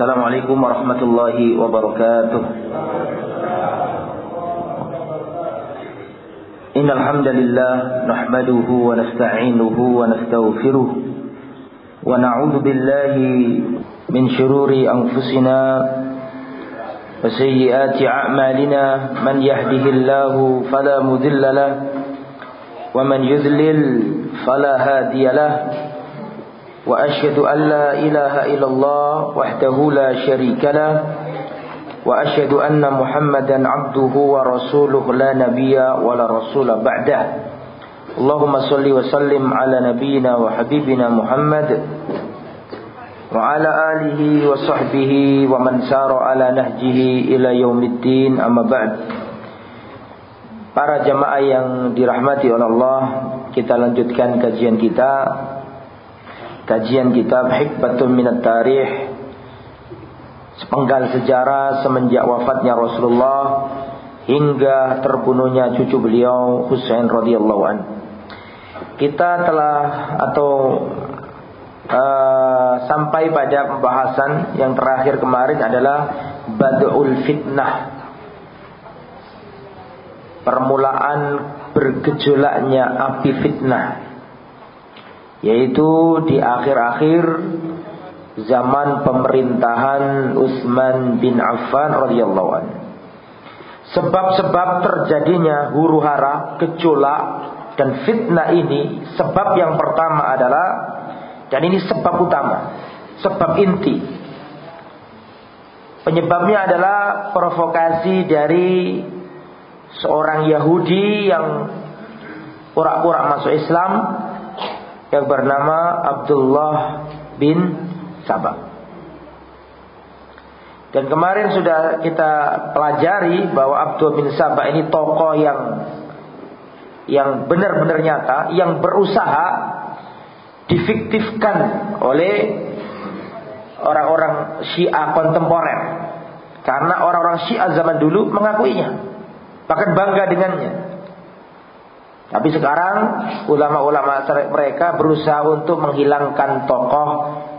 السلام عليكم ورحمة الله وبركاته. إن الحمد لله نحمده ونستعينه ونستغفره ونعوذ بالله من شرور أنفسنا وسيئات أعمالنا. من يهده الله فلا مذل له ومن يذلل فلا هادي له. وأشهد أن لا إله إلا الله وحده لا شريك له وأشهد أن محمدا عبده ورسوله لا نبي ولا رسول بعده. اللهم صل وسلم على نبينا وحبيبنا محمد وعلى آله وصحبه ومن سار على نهجه إلى يوم الدين أما بعد. Para jamaah yang dirahmati oleh Allah Kita lanjutkan kajian kita. Kajian kitab Hikbatun Minat Tarikh Sepenggal sejarah semenjak wafatnya Rasulullah Hingga terbunuhnya cucu beliau Husain radhiyallahu an. Kita telah atau uh, sampai pada pembahasan yang terakhir kemarin adalah Badul Fitnah permulaan bergejolaknya api fitnah yaitu di akhir-akhir zaman pemerintahan Utsman bin Affan radhiyallahu. Sebab-sebab terjadinya huru-hara, gejolak dan fitnah ini sebab yang pertama adalah dan ini sebab utama, sebab inti. Penyebabnya adalah provokasi dari seorang Yahudi yang pura-pura masuk Islam yang bernama Abdullah bin Sabah. Dan kemarin sudah kita pelajari bahwa Abdullah bin Sabah ini tokoh yang yang benar-benar nyata, yang berusaha difiktifkan oleh orang-orang Syiah kontemporer. Karena orang-orang Syiah zaman dulu mengakuinya bahkan bangga dengannya. Tapi sekarang ulama-ulama mereka berusaha untuk menghilangkan tokoh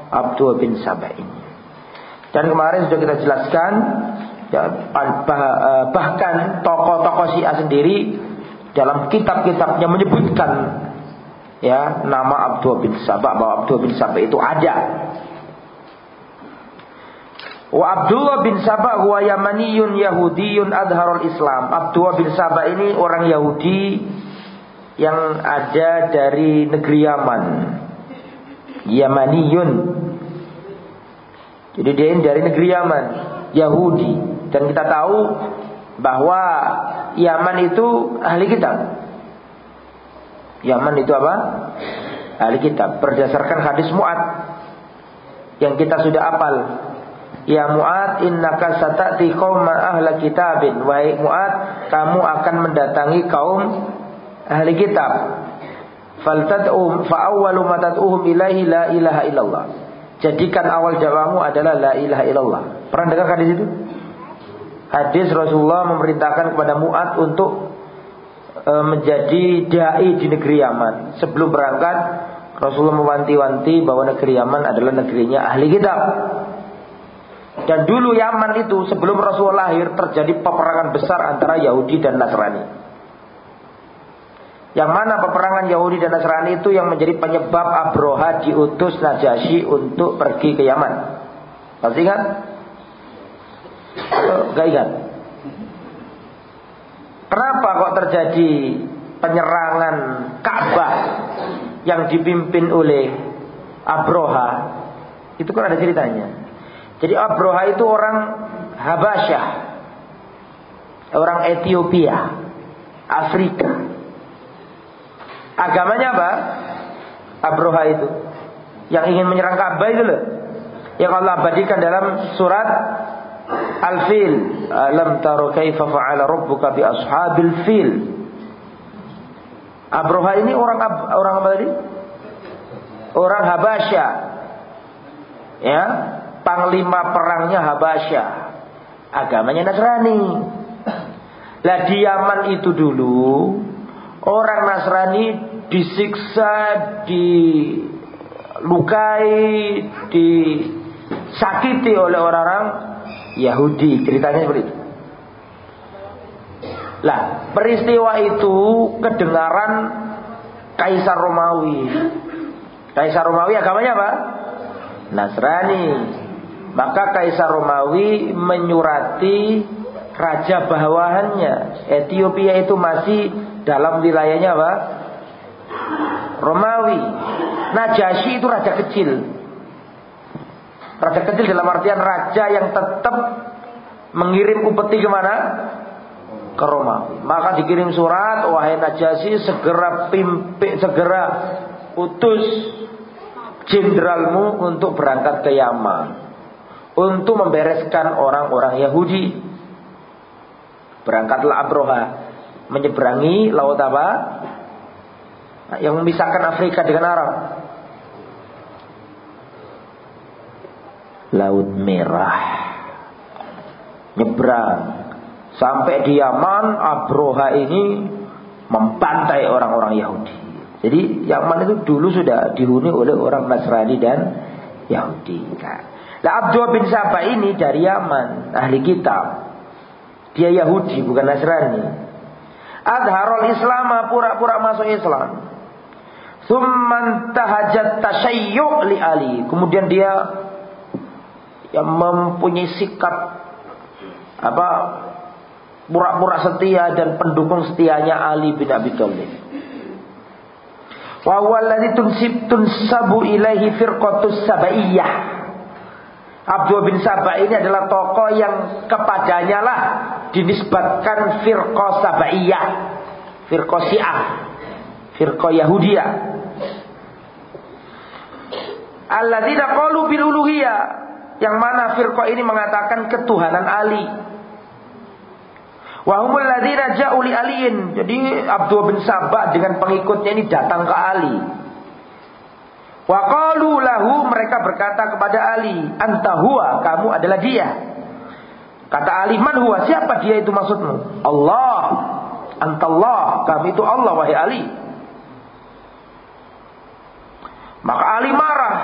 Abdul bin Sabah ini. Dan kemarin sudah kita jelaskan ya, eh, bahkan tokoh-tokoh Syiah sendiri dalam kitab-kitabnya menyebutkan ya nama Abdul bin Sabah bahwa Abdul bin Sabah itu ada Wa Abdullah bin Sabah huwa Yamaniyun Yahudiyun adharul Islam. Abdullah bin Sabah ini orang Yahudi yang ada dari negeri Yaman. Yamaniyun. Jadi dia ini dari negeri Yaman, Yahudi. Dan kita tahu bahwa Yaman itu ahli kitab. Yaman itu apa? Ahli kitab. Berdasarkan hadis Mu'ad yang kita sudah apal Ya Mu'ad innaka satati qauma ahla kitabin Wahai Mu'ad kamu akan mendatangi kaum ahli kitab. Faltad'um fa'awwalu ma tad'uhum ilaihi la ilaha illallah. Jadikan awal jawamu adalah la ilaha illallah. Pernah dengar hadis itu? Hadis Rasulullah memerintahkan kepada Mu'ad untuk e, menjadi dai di negeri Yaman. Sebelum berangkat Rasulullah mewanti-wanti bahwa negeri Yaman adalah negerinya ahli kitab. Dan dulu Yaman itu sebelum Rasulullah lahir terjadi peperangan besar antara Yahudi dan Nasrani. Yang mana peperangan Yahudi dan Nasrani itu yang menjadi penyebab Abroha diutus Najasyi untuk pergi ke Yaman. Masih ingat? Gak ingat? Kenapa kok terjadi penyerangan Ka'bah yang dipimpin oleh Abroha? Itu kan ada ceritanya. Jadi Abroha itu orang Habasyah. Orang Ethiopia. Afrika. Agamanya apa? Abroha itu. Yang ingin menyerang Ka'bah itu loh. Yang Allah abadikan dalam surat Al-Fil. Alam taro kaifa fa'ala rabbuka bi ashabil fil. Abroha ini orang orang apa tadi? Orang Habasyah. Ya, panglima perangnya Habasyah. Agamanya Nasrani. Lah di Yaman itu dulu orang Nasrani disiksa, dilukai, di disakiti oleh orang-orang Yahudi. Ceritanya seperti itu. Lah, peristiwa itu kedengaran Kaisar Romawi. Kaisar Romawi agamanya apa? Nasrani. Maka Kaisar Romawi menyurati raja bawahannya. Ethiopia itu masih dalam wilayahnya apa? Romawi. Najasyi itu raja kecil. Raja kecil dalam artian raja yang tetap mengirim upeti ke mana? ke Romawi. Maka dikirim surat, wahai Najasyi segera pimpin, segera utus jenderalmu untuk berangkat ke Yaman untuk membereskan orang-orang Yahudi. Berangkatlah Abroha menyeberangi laut apa? Yang memisahkan Afrika dengan Arab. Laut Merah. Nyebrang Sampai di Yaman Abroha ini membantai orang-orang Yahudi. Jadi Yaman itu dulu sudah dihuni oleh orang Nasrani dan Yahudi. Nah, Abdullah bin Saba ini dari Yaman, ahli kitab. Dia Yahudi bukan Nasrani. Adharul Islam pura-pura masuk Islam. Thumman tahajat tasyayyu' li Ali. Kemudian dia yang mempunyai sikap apa pura-pura setia dan pendukung setianya Ali bin Abi Thalib. Wa huwa alladhi tunsib tunsabu ilaihi firqatus sabaiyah. Abdul bin Sabah ini adalah tokoh yang kepadanya lah dinisbatkan firqah sabaiyah, firqah Syiah, firqah Yahudiyah. Alladzina qalu bil uluhiyah, yang mana firqah ini mengatakan ketuhanan Ali. Wahumul ladzina ja'u li aliin. Jadi Abdul bin Sabah dengan pengikutnya ini datang ke Ali. Wa qalu lahu mereka berkata kepada Ali, "Anta huwa, kamu adalah dia." Kata Ali, "Man huwa? Siapa dia itu maksudmu?" Allah. Anta Allah, kami itu Allah wahai Ali. Maka Ali marah.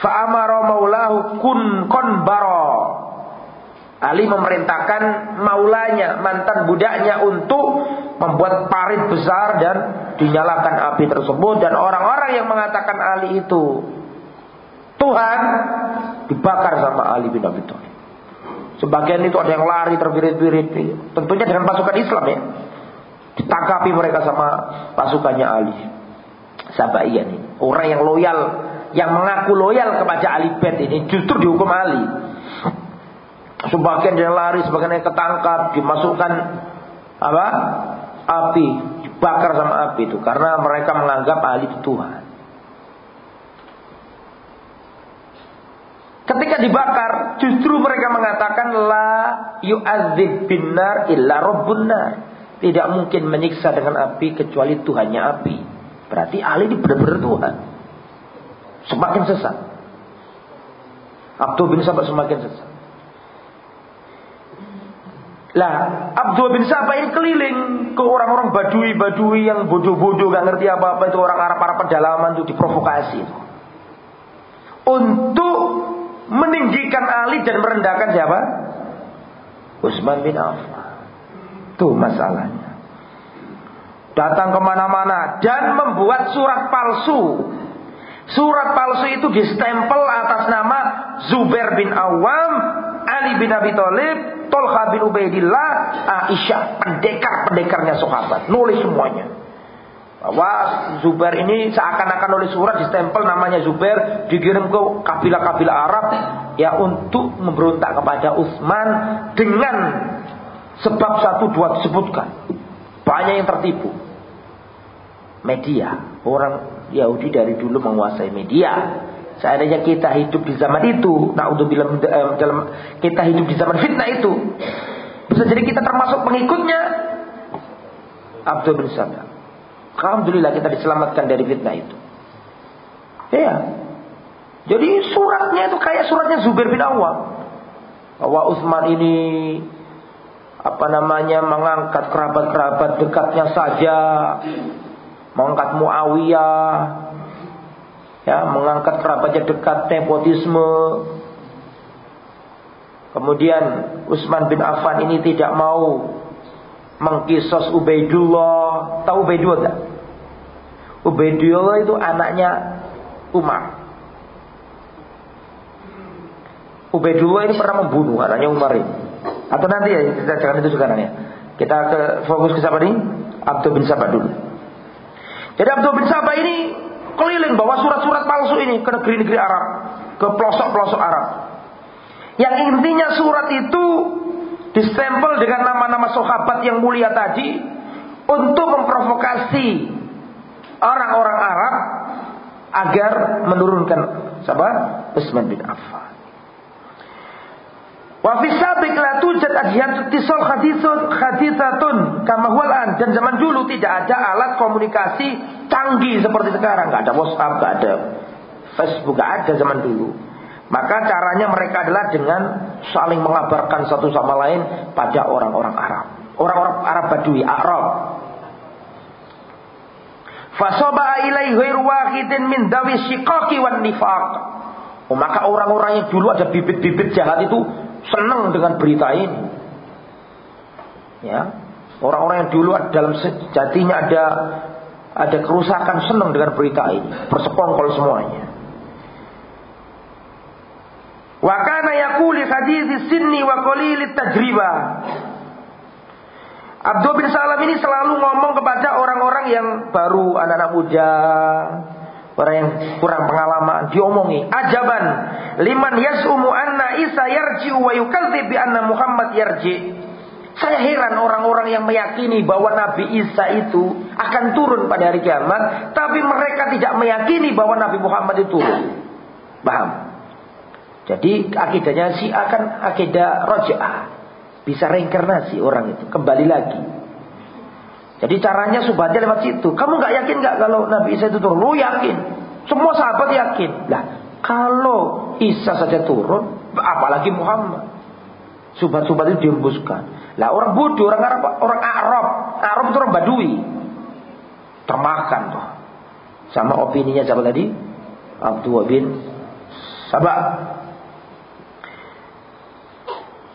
Fa'amara maulahu kun konbaro. Ali memerintahkan maulanya, mantan budaknya untuk membuat parit besar dan dinyalakan api tersebut dan orang-orang yang mengatakan Ali itu Tuhan dibakar sama Ali bin Abi Thalib. Sebagian itu ada yang lari terbirit-birit, tentunya dengan pasukan Islam ya. Ditangkapi mereka sama pasukannya Ali. Sabaiyah ini, orang yang loyal, yang mengaku loyal kepada Ali Bet ini justru dihukum Ali. Sebagian dia lari, sebagian yang ketangkap, dimasukkan apa? Api, dibakar sama api itu karena mereka menganggap Ali itu Tuhan. Ketika dibakar, justru mereka mengatakan la yu'adzib binar illa rabbun Tidak mungkin menyiksa dengan api kecuali Tuhannya api. Berarti Ali ini benar-benar Tuhan. Semakin sesat. Abdul bin Sabah semakin sesat. Lah, Abdul bin Sabah ini keliling ke orang-orang badui-badui yang bodoh-bodoh gak ngerti apa-apa itu orang Arab para pedalaman itu diprovokasi. Untuk meninggikan Ali dan merendahkan siapa? Utsman bin Affan. Itu masalahnya. Datang ke mana-mana dan membuat surat palsu. Surat palsu itu distempel atas nama Zubair bin Awam, Ali bin Abi Thalib, Tolha bin Ubaidillah, Aisyah, pendekar-pendekarnya sahabat. Nulis semuanya. Bahwa Zubair ini seakan-akan nulis surat di stempel namanya Zubair dikirim ke kabilah-kabilah Arab ya untuk memberontak kepada Utsman dengan sebab satu dua disebutkan. Banyak yang tertipu. Media, orang Yahudi dari dulu menguasai media. Seandainya kita hidup di zaman itu, nah untuk bilang dalam kita hidup di zaman fitnah itu, bisa jadi kita termasuk pengikutnya Abdul bin Sabah. Alhamdulillah kita diselamatkan dari fitnah itu. Ya. Jadi suratnya itu kayak suratnya Zubair bin Awam. Bahwa Utsman ini apa namanya mengangkat kerabat-kerabat dekatnya saja, mengangkat Muawiyah, ya mengangkat kerabatnya dekat nepotisme. Kemudian Utsman bin Affan ini tidak mau mengkisos Ubaidullah. Tahu Ubaidullah tak? Ubaidullah itu anaknya Umar. Ubaidullah ini pernah membunuh anaknya Umar ini. Atau nanti ya kita jangan itu sekarang ya. Kita ke fokus ke siapa nih? Abdul bin Sabah dulu jadi Abdul bin Sabah ini keliling bawa surat-surat palsu ini ke negeri-negeri Arab, ke pelosok-pelosok Arab. Yang intinya surat itu distempel dengan nama-nama sahabat yang mulia tadi untuk memprovokasi orang-orang Arab agar menurunkan sahabat Utsman bin Affan. Wa fi sabiq la tujad adhiyat tisal hadithun hadithatun kama huwalan dan zaman dulu tidak ada alat komunikasi canggih seperti sekarang, enggak ada WhatsApp, enggak ada Facebook, enggak ada zaman dulu. Maka caranya mereka adalah dengan saling mengabarkan satu sama lain pada orang-orang Arab. Orang-orang Arab Badui, Arab. Fasoba ilaihi wahidin min dawi shiqaqi wan nifaq. Oh, maka orang-orang yang dulu ada bibit-bibit jahat itu senang dengan berita ini. Ya, orang-orang yang dulu dalam sejatinya ada ada kerusakan senang dengan berita ini, bersekongkol semuanya. Wa kana yaquli hadis sinni wa qalil tajriba. Abdul bin Salam ini selalu ngomong kepada orang-orang yang baru, anak-anak muda, Orang yang kurang pengalaman diomongi. Ajaban liman yasumu anna Isa yarji wa yukadzib bi anna Muhammad yarji. Saya heran orang-orang yang meyakini bahwa Nabi Isa itu akan turun pada hari kiamat, tapi mereka tidak meyakini bahwa Nabi Muhammad itu turun. Paham? Jadi akidahnya si akan akidah roja'ah. Bisa reinkarnasi orang itu, kembali lagi. Jadi caranya subhatnya lewat situ. Kamu nggak yakin nggak kalau Nabi Isa itu turun? Lu yakin. Semua sahabat yakin. Lah, kalau Isa saja turun, apalagi Muhammad. Subhat-subhat itu dihembuskan. Lah orang bodoh, orang Arab, orang Arab, Arab itu orang Badui. Termakan tuh. Sama opininya siapa tadi? Abdul bin Sabah.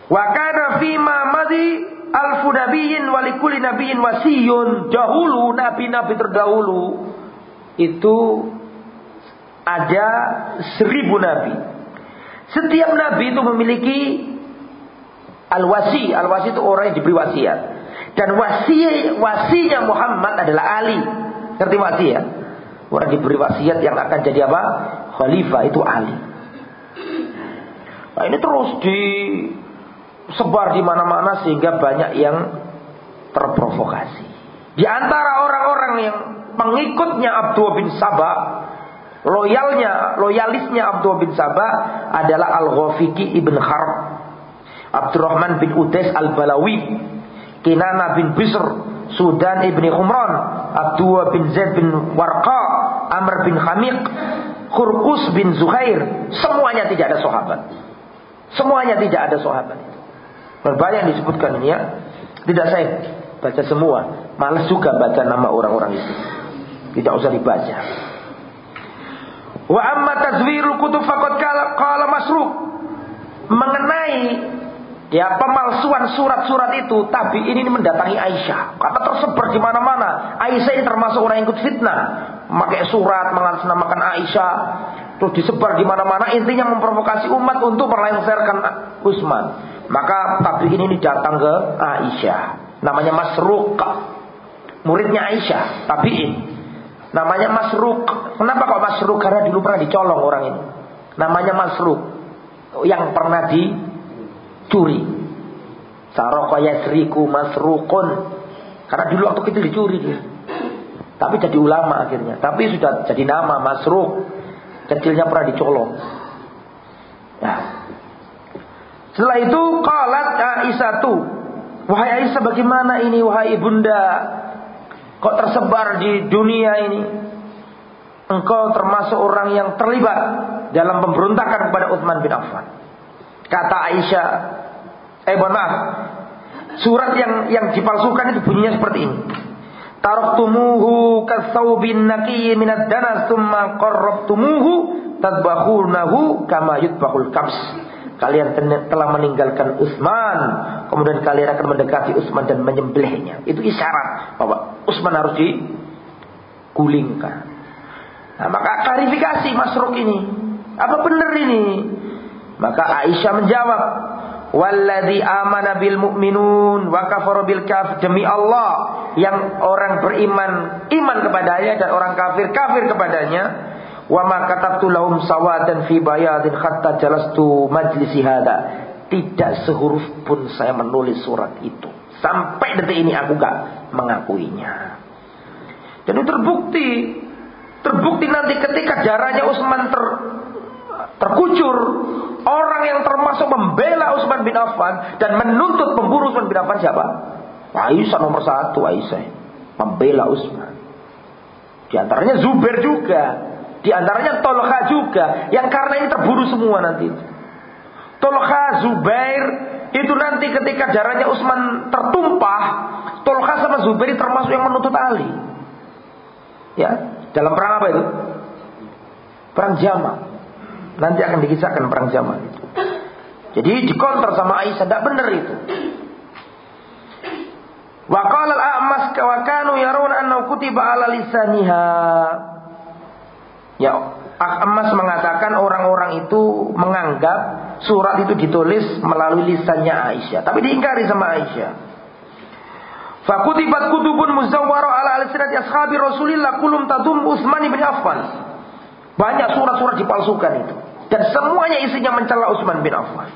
Wa kana fima madhi alfu nabiyyin walikuli nabiyyin wasiyun. Dahulu nabi-nabi terdahulu itu ada seribu nabi. Setiap nabi itu memiliki al-wasi. Al-wasi itu orang yang diberi wasiat. Dan wasi wasinya Muhammad adalah Ali. Ngerti wasiat? Orang diberi wasiat yang akan jadi apa? Khalifah itu Ali. Nah ini terus di sebar di mana-mana sehingga banyak yang terprovokasi. Di antara orang-orang yang pengikutnya Abdul bin Sabah, loyalnya, loyalisnya Abdul bin Sabah adalah Al-Ghafiqi ibn Harb, Abdurrahman bin Udais Al-Balawi, Kinana bin Bisr, Sudan ibn Humran, Abdul bin Zaid bin Warqa, Amr bin Hamiq, Khurqus bin Zuhair, semuanya tidak ada sahabat. Semuanya tidak ada sahabat. Banyak disebutkan ini ya. Tidak saya baca semua. Malas juga baca nama orang-orang itu. Tidak usah dibaca. Wa amma tazwirul kutub faqad qala masruq mengenai ya pemalsuan surat-surat itu tapi ini mendatangi Aisyah karena tersebar di mana-mana Aisyah ini termasuk orang yang ikut fitnah memakai surat mengatasnamakan Aisyah terus disebar di mana-mana intinya memprovokasi umat untuk melengsarkan Utsman maka tabligh ini datang ke Aisyah. Namanya Masruq. Muridnya Aisyah, tabi'in. Namanya Masruq. Kenapa kok Masruq? Karena dulu pernah dicolong orang ini. Namanya Masruq. Yang pernah dicuri. Saroko yasriku masruqun. Karena dulu waktu itu dicuri dia. Tapi jadi ulama akhirnya. Tapi sudah jadi nama Masruq. Kecilnya pernah dicolong. Nah, setelah itu qalat Aisyah tu, wahai Aisyah bagaimana ini wahai ibunda? Kok tersebar di dunia ini? Engkau termasuk orang yang terlibat dalam pemberontakan kepada Utsman bin Affan. Kata Aisyah, eh mohon maaf, surat yang yang dipalsukan itu bunyinya seperti ini. taraktumuhu kasawbin naqiyyi minad danas tsumma qarrabtumuhu tadbahunahu kama yutbahul kabs kalian telah meninggalkan Utsman kemudian kalian akan mendekati Utsman dan menyembelihnya. Itu isyarat bahwa Utsman harus digulingkan. Nah, maka klarifikasi Masruk ini. Apa benar ini? Maka Aisyah menjawab Walladhi amana bil mu'minun wa kafara bil kafir demi Allah yang orang beriman iman kepadanya dan orang kafir kafir kepadanya wa ma katabtu lahum sawadan fi bayadin hatta jalastu majlisi hada tidak sehuruf pun saya menulis surat itu. Sampai detik ini aku gak mengakuinya. Jadi terbukti terbukti nanti ketika darahnya Utsman ter terkucur orang yang termasuk membela Utsman bin Affan dan menuntut pemburu Utsman bin Affan siapa? Aisyah nomor satu Aisyah. Membela Utsman. Di antaranya Zubair juga, di antaranya Tolha juga, yang karena ini terburu semua nanti. Tolha, Zubair itu nanti ketika darahnya Utsman tertumpah, Tolha sama Zubair termasuk yang menuntut Ali. Ya, dalam perang apa itu? Perang Jamal. Nanti akan dikisahkan perang zaman itu. Jadi dikonter sama Aisyah, tidak benar itu. Wa qala al-a'mas wa kanu yarun annahu kutiba ala lisaniha. Ya, Amas mengatakan orang-orang itu menganggap surat itu ditulis melalui lisannya Aisyah, tapi diingkari sama Aisyah. Fakutibat kutubun muzawwara ala al-sinati ashabi Rasulillah kulum tadum Utsman bin Affan. Banyak surat-surat dipalsukan itu. Dan semuanya isinya mencela Utsman bin Affan.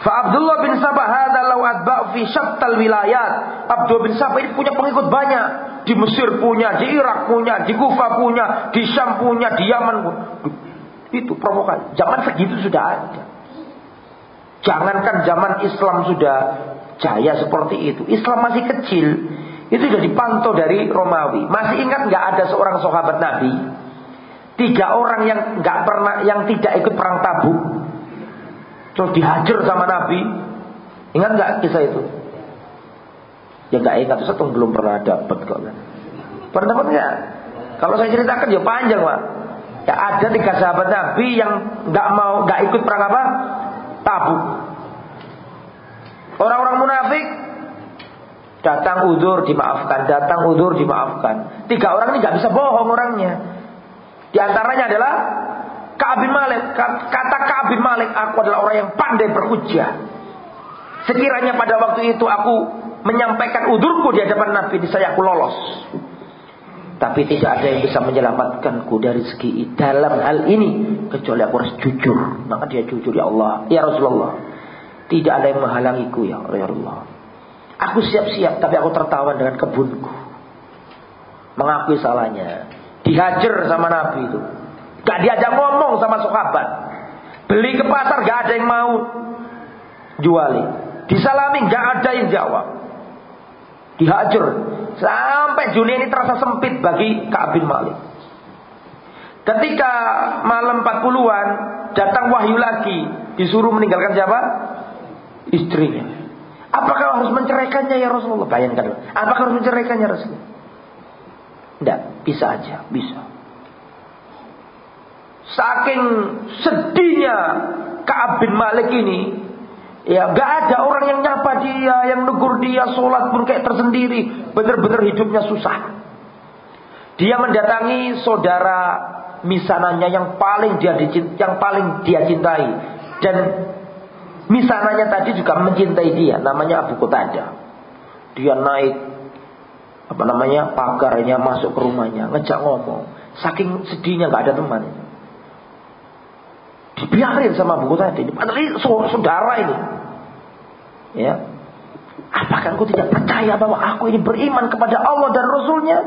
Fa Abdullah bin Sabah hadza law atba' fi syattal wilayat. Abdullah bin Sabah ini punya pengikut banyak. Di Mesir punya, di Irak punya, di Kufa punya, di Syam punya, di Yaman punya. Itu provokasi. Zaman segitu sudah ada. Jangankan zaman Islam sudah jaya seperti itu. Islam masih kecil. Itu sudah dipantau dari Romawi. Masih ingat nggak ada seorang sahabat Nabi Tiga orang yang nggak pernah, yang tidak ikut perang tabuk, terus dihajar sama Nabi. Ingat nggak kisah itu? Ya ingat, satu belum pernah dapat kok. Pernah dapat nggak? Kalau saya ceritakan ya panjang pak. Ya ada tiga sahabat Nabi yang nggak mau nggak ikut perang apa? Tabuk. Orang-orang munafik datang udur dimaafkan, datang udur dimaafkan. Tiga orang ini nggak bisa bohong orangnya. Di antaranya adalah Ka'ab bin Malik. Kata Ka'ab bin Malik, aku adalah orang yang pandai berhujjah. Sekiranya pada waktu itu aku menyampaikan udurku di hadapan Nabi, saya aku lolos. Tapi tidak ada yang bisa menyelamatkanku dari segi dalam hal ini kecuali aku harus jujur. Maka dia jujur ya Allah, ya Rasulullah. Tidak ada yang menghalangiku ya Allah. Aku siap-siap tapi aku tertawa dengan kebunku. Mengakui salahnya. Dihajar sama Nabi itu. Gak diajak ngomong sama sahabat. Beli ke pasar gak ada yang mau juali. Disalami gak ada yang jawab. Dihajar. Sampai dunia ini terasa sempit bagi Ka'ab bin Malik. Ketika malam 40-an datang wahyu lagi, disuruh meninggalkan siapa? Istrinya. Apakah harus menceraikannya ya Rasulullah? Bayangkan. Apakah harus menceraikannya Rasulullah? Tidak, bisa aja, bisa. Saking sedihnya Ka'ab bin Malik ini, ya gak ada orang yang nyapa dia, yang negur dia, sholat pun kayak tersendiri, benar-benar hidupnya susah. Dia mendatangi saudara misananya yang paling dia yang paling dia cintai dan misananya tadi juga mencintai dia, namanya Abu Qutadah. Dia naik apa namanya pagarnya masuk ke rumahnya ngejak ngomong saking sedihnya nggak ada teman dibiarin sama buku tadi. Padahal saudara ini? Ya. Apakah engkau tidak percaya bahwa aku ini beriman kepada Allah dan Rasulnya?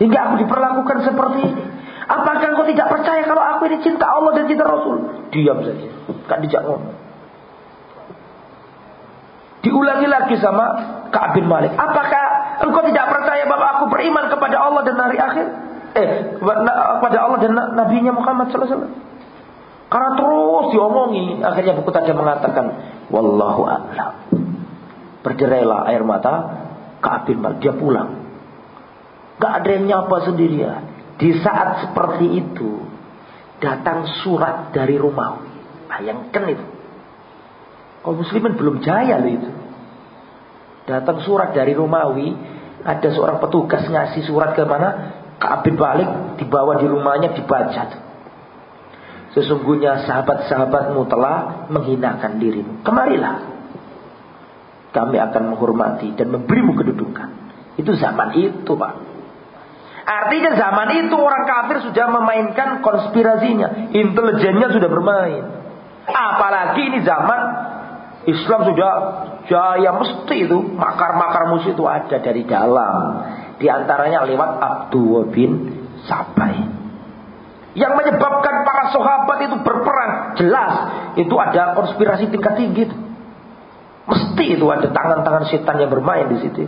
Hingga aku diperlakukan seperti ini. Apakah engkau tidak percaya kalau aku ini cinta Allah dan cinta Rasul? Diam saja. Kan dijak ngomong. Diulangi lagi sama Ka'ab bin Malik. Apakah Engkau tidak percaya bahwa aku beriman kepada Allah dan hari akhir? Eh, kepada Allah dan Nabi-Nya Muhammad sallallahu alaihi wasallam. Karena terus diomongi, akhirnya buku tadi mengatakan, Wallahu a'lam. Berderailah air mata, Ka'ab bin Malik. Dia pulang. Gak ada yang nyapa sendirian. Di saat seperti itu datang surat dari Romawi. Bayangkan itu. Kaum muslimin belum jaya loh itu. Datang surat dari Romawi, ada seorang petugas ngasih surat ke mana? Ke Balik, dibawa di rumahnya dibaca. Sesungguhnya sahabat-sahabatmu telah menghinakan dirimu. Kemarilah. Kami akan menghormati dan memberimu kedudukan. Itu zaman itu, Pak. Artinya zaman itu orang kafir sudah memainkan konspirasinya. Intelijennya sudah bermain. Apalagi ini zaman Islam sudah jaya mesti itu. Makar-makar musuh itu ada dari dalam. Di antaranya lewat Abdul bin Sabai. Yang menyebabkan para sahabat itu berperang. Jelas. Itu ada konspirasi tingkat tinggi. Itu. Mesti itu ada tangan-tangan setan yang bermain di situ.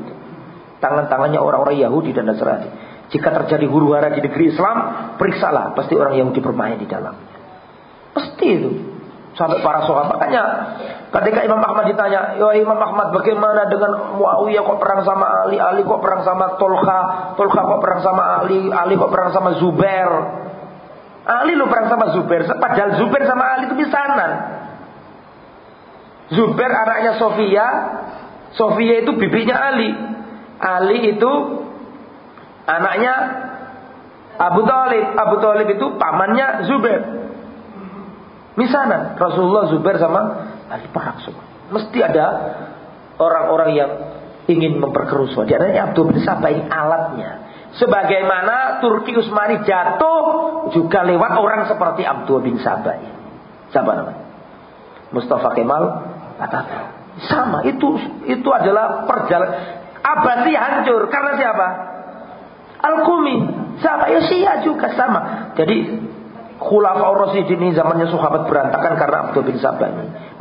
Tangan-tangannya orang-orang Yahudi dan Nasrani. Jika terjadi huru hara di negeri Islam, periksalah, pasti orang Yahudi bermain di dalam. Pasti itu. Sampai para sahabat makanya ketika Imam Ahmad ditanya, "Ya Imam Ahmad, bagaimana dengan Muawiyah kok perang sama Ali, Ali kok perang sama Tolha, Tolha kok perang sama Ali, Ali kok perang sama Zubair?" Ali lo perang sama Zubair, padahal Zubair sama Ali itu misanan. Zubair anaknya Sofia, Sofia itu bibinya Ali. Ali itu Anaknya Abu Talib. Abu Talib itu pamannya Zubair. Misalnya Rasulullah Zubair sama Ali perang semua. Mesti ada orang-orang yang ingin memperkeruh Di antaranya Abdul bin Sabah alatnya. Sebagaimana Turki Utsmani jatuh juga lewat orang seperti Abdul bin Sabah. Siapa namanya? Mustafa Kemal Atatürk. Sama itu itu adalah perjalanan Abbasi hancur karena siapa? Al-Qumi. Sama ya juga sama. Jadi Khulafaur Rasyidin ini zamannya sahabat berantakan karena Abdul bin Sabah.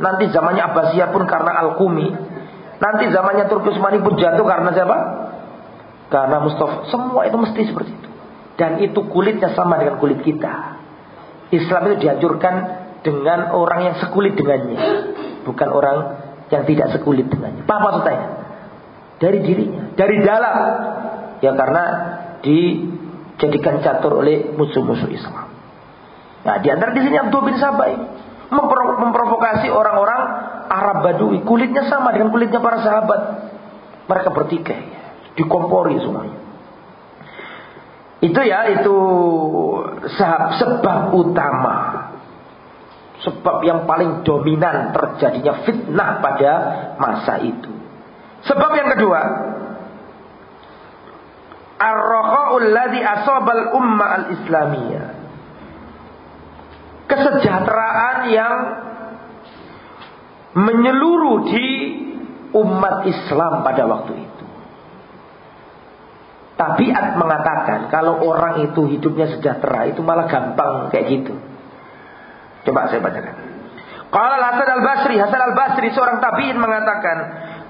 Nanti zamannya Abbasiyah pun karena Al-Qumi. Nanti zamannya Turki Utsmani pun jatuh karena siapa? Karena Mustafa. Semua itu mesti seperti itu. Dan itu kulitnya sama dengan kulit kita. Islam itu dianjurkan dengan orang yang sekulit dengannya. Bukan orang yang tidak sekulit dengannya. Apa maksudnya? Dari dirinya. Dari dalam. Ya karena dijadikan catur oleh musuh-musuh Islam. Nah, di antara di sini Abdul bin Sabai memprovokasi orang-orang Arab Badui, kulitnya sama dengan kulitnya para sahabat. Mereka bertikai, dikompori semuanya. Itu ya, itu sebab utama. Sebab yang paling dominan terjadinya fitnah pada masa itu. Sebab yang kedua, ar-rakha'ul ladzi asabal umma al-islamiyah. Kesejahteraan yang menyeluruh di umat Islam pada waktu itu. Tabiat mengatakan kalau orang itu hidupnya sejahtera itu malah gampang kayak gitu. Coba saya bacakan. Kalau Hasan al-Basri, Hasan al-Basri seorang tabiin mengatakan,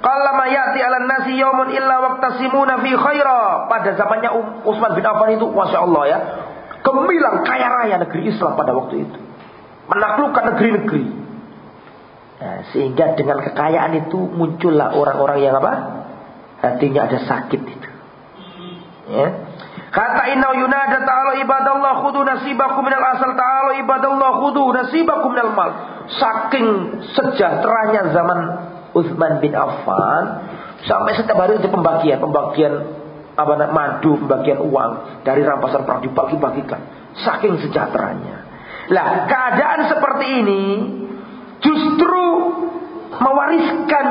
Qallama ya'ti 'alan nasi yaumun illa waqtasimuna fi khaira. Pada zamannya Utsman bin Affan itu Masya Allah ya. Gemilang kaya raya negeri Islam pada waktu itu. Menaklukkan negeri-negeri. Nah, sehingga dengan kekayaan itu muncullah orang-orang yang apa? Hatinya ada sakit itu. Ya. Kata inna yunada ta'ala ibadallah khudu nasibakum minal asal ta'ala ibadallah khudu nasibakum minal mal. Saking sejahteranya zaman Uthman bin Affan sampai setiap hari itu pembagian, pembagian apa namanya madu, pembagian uang dari rampasan perang dibagi-bagikan. Saking sejahteranya. Lah, keadaan seperti ini justru mewariskan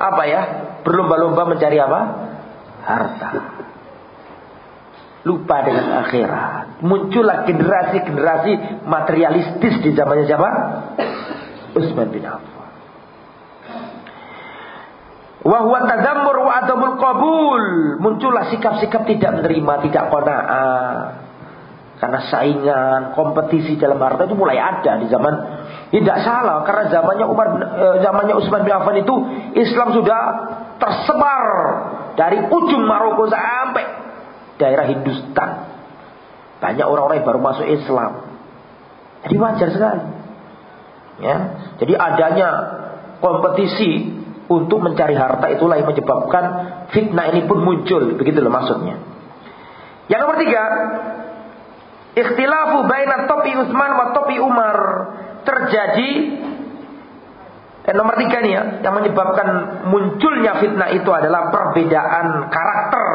apa ya? Berlomba-lomba mencari apa? Harta. Lupa dengan akhirat. Muncullah generasi-generasi materialistis di zamannya siapa? Utsman bin Affan. Wahwa tadammur wa adamul qabul. Muncullah sikap-sikap tidak menerima, tidak qanaah. Karena saingan, kompetisi dalam harta itu mulai ada di zaman tidak salah karena zamannya Umar eh, zamannya Utsman bin Affan itu Islam sudah tersebar dari ujung Maroko sampai daerah Hindustan. Banyak orang-orang yang baru masuk Islam. Jadi wajar sekali. Ya. Jadi adanya kompetisi untuk mencari harta itulah yang menyebabkan fitnah ini pun muncul. Begitu loh maksudnya. Yang nomor tiga, ikhtilafu baina topi Utsman wa topi Umar terjadi dan nomor tiga nih ya, yang menyebabkan munculnya fitnah itu adalah perbedaan karakter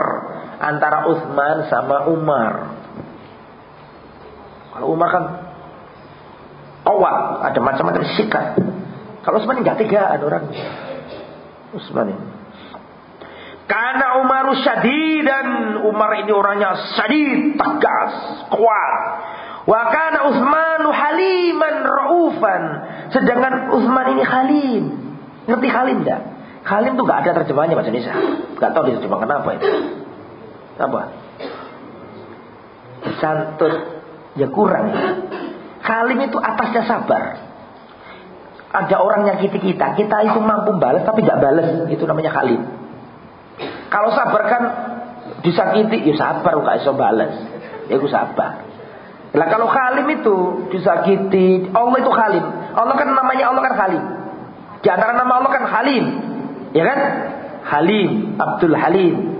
antara Utsman sama Umar. Kalau Umar kan awal, ada macam-macam sikap. Kalau Utsman enggak tegaan orang. Utsman ini. Karena Umar dan Umar ini orangnya sadid, tegas, kuat. Wa kana Utsman haliman raufan. Sedangkan Utsman ini halim. Ngerti halim enggak? Halim tuh enggak ada terjemahannya bahasa Indonesia. Enggak tahu diterjemahkan apa itu. Apa? Santut ya kurang. Halim itu atasnya sabar. Ada orang nyakiti kita, kita itu mampu balas tapi nggak balas, itu namanya halim. Kalau sabar kan disakiti, ya sabar nggak bisa balas, ya gue sabar. Lah kalau Halim itu disakiti, Allah itu Halim. Allah kan namanya Allah kan Halim. Di antara nama Allah kan Halim. Ya kan? Halim, Abdul Halim.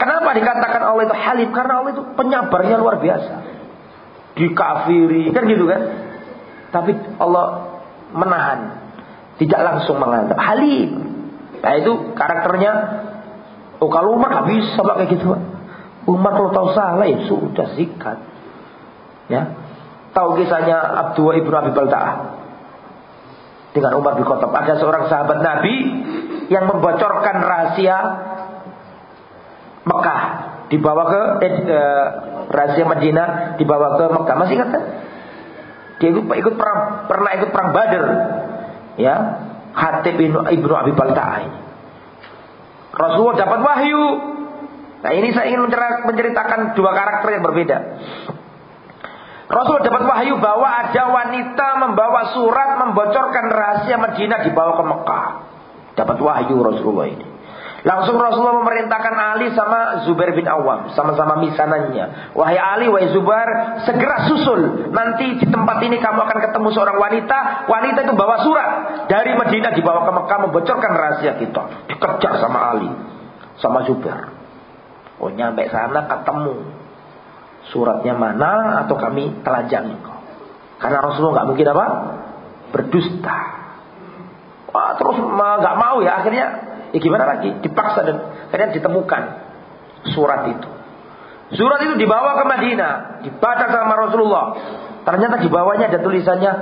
Kenapa dikatakan Allah itu Halim? Karena Allah itu penyabarnya luar biasa. Dikafiri, kan gitu kan? Tapi Allah menahan. Tidak langsung menganggap Halim. Nah itu karakternya. Oh kalau Umar gak bisa kayak gitu. Umar kalau tahu salah ya sudah sikat. Ya. Tahu kisahnya Abdullah ibnu Abi Balta'ah dengan Umar bin Khattab. Ada seorang sahabat Nabi yang membocorkan rahasia Mekah dibawa ke eh, eh, rahasia Madinah dibawa ke Mekah. Masih ingat kan? Dia ikut, ikut perang, pernah ikut perang Badr. Ya, Hatib ibnu, ibnu Abi Balta'ah ini. Rasulullah dapat wahyu. Nah ini saya ingin menceritakan dua karakter yang berbeda. Rasul dapat wahyu bahwa ada wanita membawa surat membocorkan rahasia Madinah dibawa ke Mekah. Dapat wahyu Rasulullah ini. Langsung Rasulullah memerintahkan Ali sama Zubair bin Awam sama-sama misanannya. Wahai Ali, wahai Zubair, segera susul. Nanti di tempat ini kamu akan ketemu seorang wanita. Wanita itu bawa surat dari Madinah dibawa ke Mekah membocorkan rahasia kita. Dikejar sama Ali, sama Zubair. Oh nyampe sana ketemu suratnya mana atau kami telanjangi kau. Karena Rasulullah nggak mungkin apa? Berdusta. Wah, terus nggak mau ya akhirnya ya gimana lagi? Dipaksa dan akhirnya ditemukan surat itu. Surat itu dibawa ke Madinah, dibaca sama Rasulullah. Ternyata di bawahnya ada tulisannya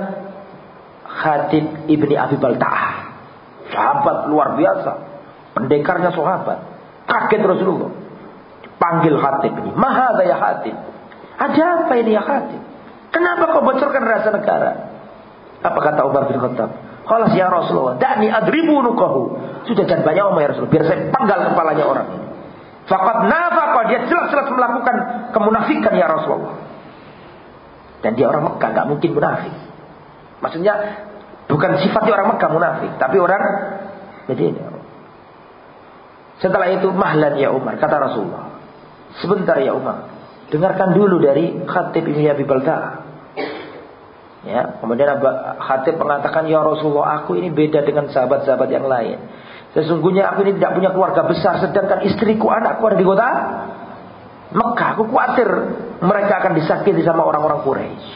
Khatib ibni Abi Balta'ah. Sahabat luar biasa. Pendekarnya sahabat. Kaget Rasulullah. Panggil Khatib ini. Maha ya Khatib. Ada apa ini ya Khatib? Kenapa kau bocorkan rahasia negara? Apa kata Umar bin Khattab? Kalau ya Rasulullah, dakni adribu nukahu. Sudah jangan banyak omong ya Rasulullah, biar saya penggal kepalanya orang ini. Fakat nafaqah, dia jelas-jelas melakukan kemunafikan ya Rasulullah. Dan dia orang Mekah, gak mungkin munafik. Maksudnya bukan sifatnya orang Mekah munafik, tapi orang Medina. Setelah itu mahlan ya Umar, kata Rasulullah. Sebentar ya Umar. Dengarkan dulu dari Khatib ini Abi Balta. Ya, kemudian Khatib mengatakan, "Ya Rasulullah, aku ini beda dengan sahabat-sahabat yang lain. Sesungguhnya aku ini tidak punya keluarga besar sedangkan istriku, anakku ada di kota Mekah. Aku khawatir mereka akan disakiti sama orang-orang Quraisy.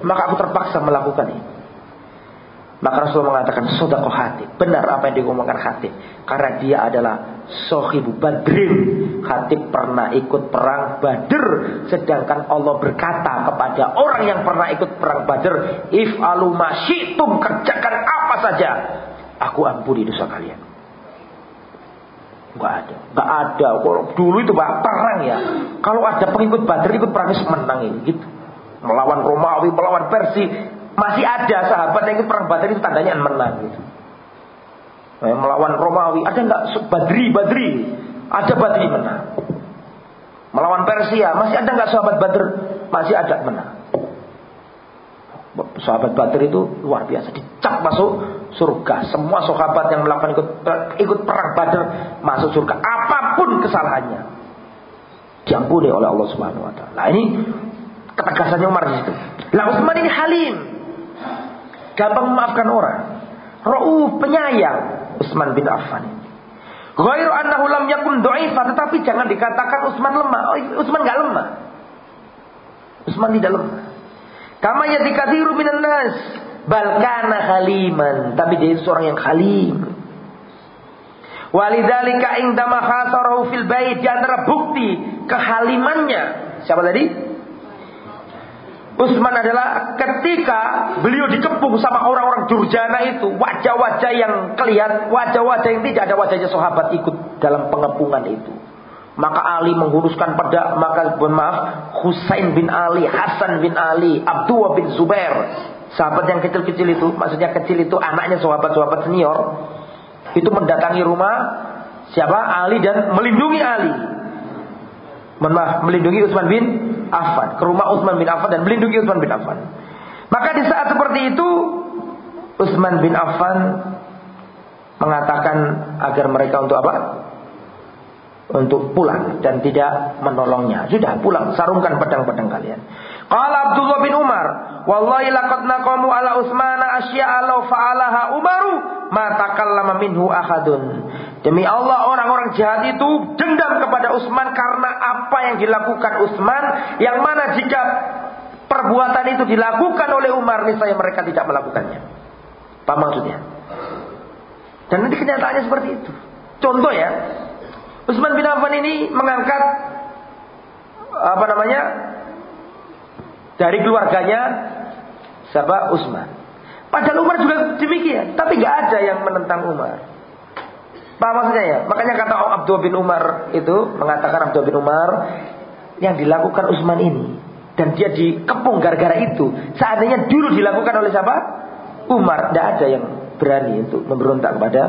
Maka aku terpaksa melakukan ini." Maka Rasulullah mengatakan sodakoh hati. Benar apa yang diomongkan hati. Karena dia adalah sohibu badrin. Hati pernah ikut perang badr. Sedangkan Allah berkata kepada orang yang pernah ikut perang badr. If alumasyitum kerjakan apa saja. Aku ampuni dosa kalian. Gak ada. Gak ada. Kalau dulu itu bah, perang ya. Kalau ada pengikut badr ikut perang menang ini. Gitu. Melawan Romawi, melawan Persia masih ada sahabat yang perang Badar itu tandanya menang gitu. Nah, melawan Romawi, ada nggak Badri Badri? Ada Badri menang. Melawan Persia, masih ada nggak sahabat Badr? Masih ada menang. Sahabat Badr itu luar biasa, dicap masuk surga. Semua sahabat yang melakukan ikut ikut perang Badr masuk surga. Apa pun kesalahannya, diampuni oleh Allah Subhanahu Wa Taala. Nah ini ketegasannya Umar di situ. Lah Utsman ini halim, gampang memaafkan orang. Ra'uf penyayang Utsman bin Affan. Ghairu annahu lam yakun dha'ifa tetapi jangan dikatakan Utsman lemah. Oh, Utsman enggak lemah. Utsman tidak lemah. Kama yadikathiru minan nas. Bal kana haliman. Tapi dia seorang yang halim. Walidzalika indama khasarahu fil bait di antara bukti kehalimannya. Siapa tadi? Utsman adalah ketika beliau dikepung sama orang-orang durjana itu, wajah-wajah yang kelihatan, wajah-wajah yang tidak ada wajahnya sahabat ikut dalam pengepungan itu. Maka Ali menghunuskan pada maka maaf Husain bin Ali, Hasan bin Ali, Abdullah bin Zubair, sahabat yang kecil-kecil itu, maksudnya kecil itu anaknya sahabat-sahabat senior, itu mendatangi rumah siapa Ali dan melindungi Ali. Maaf, melindungi Utsman bin Affan, ke rumah Utsman bin Affan dan melindungi Utsman bin Affan. Maka di saat seperti itu Utsman bin Affan mengatakan agar mereka untuk apa? untuk pulang dan tidak menolongnya. Sudah pulang, sarungkan pedang-pedang kalian. Qala Abdullah bin Umar, "Wallahi laqad naqamu ala Utsmana asya'a law fa'alaha Umaru ma takallama minhu ahadun." Demi Allah orang-orang jahat itu dendam kepada Utsman karena apa yang dilakukan Utsman yang mana jika perbuatan itu dilakukan oleh Umar niscaya mereka tidak melakukannya. Apa maksudnya? Dan nanti kenyataannya seperti itu. Contoh ya, Utsman bin Affan ini mengangkat apa namanya dari keluarganya siapa Utsman. Padahal Umar juga demikian, tapi nggak ada yang menentang Umar. Apa maksudnya ya? Makanya kata Abdul bin Umar itu mengatakan Abdul bin Umar yang dilakukan Utsman ini dan dia dikepung gara-gara itu. Seandainya dulu dilakukan oleh siapa? Umar, tidak ada yang berani untuk memberontak kepada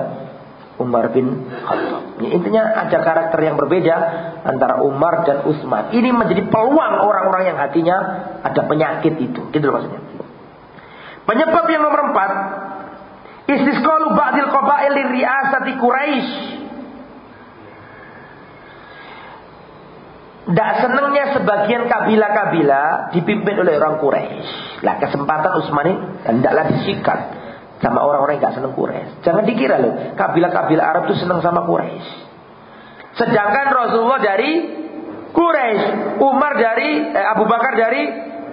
Umar bin Khattab. Ya, intinya ada karakter yang berbeda antara Umar dan Utsman. Ini menjadi peluang orang-orang yang hatinya ada penyakit itu. Gitu maksudnya. Penyebab yang nomor empat. Istisqalu ba'dil qabail riasati Quraisy. Tidak senangnya sebagian kabilah-kabilah dipimpin oleh orang Quraisy. Lah kesempatan Utsman ini hendaklah disikat sama orang-orang yang gak senang Quraisy. Jangan dikira loh, kabilah-kabilah Arab itu senang sama Quraisy. Sedangkan Rasulullah dari Quraisy, Umar dari eh, Abu Bakar dari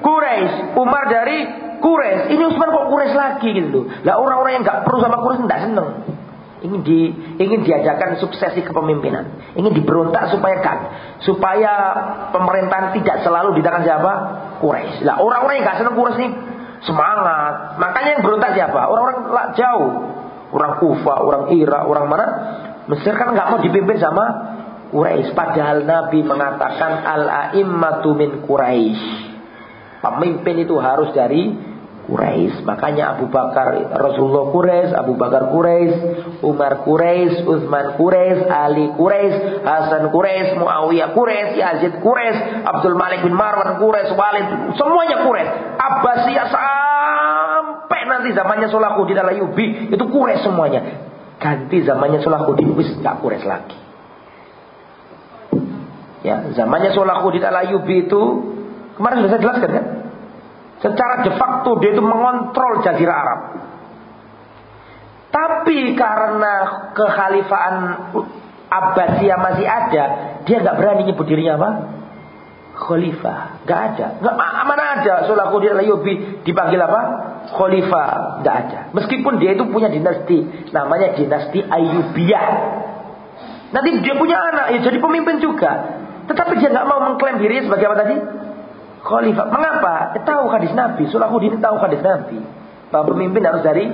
Quraisy, Umar dari Quraisy. Ini Utsman kok Quraisy lagi gitu. Lah orang-orang yang gak perlu sama Quraisy tidak senang. Ingin di ingin diajarkan suksesi kepemimpinan. Ingin diberontak supaya kan supaya pemerintahan tidak selalu di tangan siapa? Quraisy. Lah orang-orang yang gak senang Quraisy ini semangat. Makanya yang berontak siapa? Orang-orang jauh. Orang Kufa, orang Irak, orang mana? Mesir kan nggak mau dipimpin sama Quraisy. Padahal Nabi mengatakan al-a'immatu min Quraisy. Pemimpin itu harus dari Quraisy. Makanya Abu Bakar Rasulullah Quraisy, Abu Bakar Quraisy, Umar Quraisy, Utsman Quraisy, Ali Quraisy, Hasan Quraisy, Muawiyah Quraisy, Yazid Quraisy, Abdul Malik bin Marwan Quraisy, Walid, semuanya Quraisy. Abbasiyah sampai nanti zamannya Salahuddin Al-Ayyubi itu Quraisy semuanya. Ganti zamannya Salahuddin wis enggak Quraisy lagi. Ya, zamannya Salahuddin Al-Ayyubi itu kemarin sudah saya jelaskan kan? Secara de facto dia itu mengontrol jazirah Arab. Tapi karena kekhalifaan Abbasiyah masih ada, dia nggak berani nyebut dirinya apa? Khalifah, nggak ada. Nggak mana ada Salahuddin Ayyubi dipanggil apa? Khalifah, nggak ada. Meskipun dia itu punya dinasti, namanya dinasti Ayyubiyah. Nanti dia punya anak, ya jadi pemimpin juga. Tetapi dia nggak mau mengklaim diri sebagai apa tadi? Khalifah. Mengapa? Dia tahu hadis Nabi. Sulahuddin tahu hadis Nabi. Bahwa pemimpin harus dari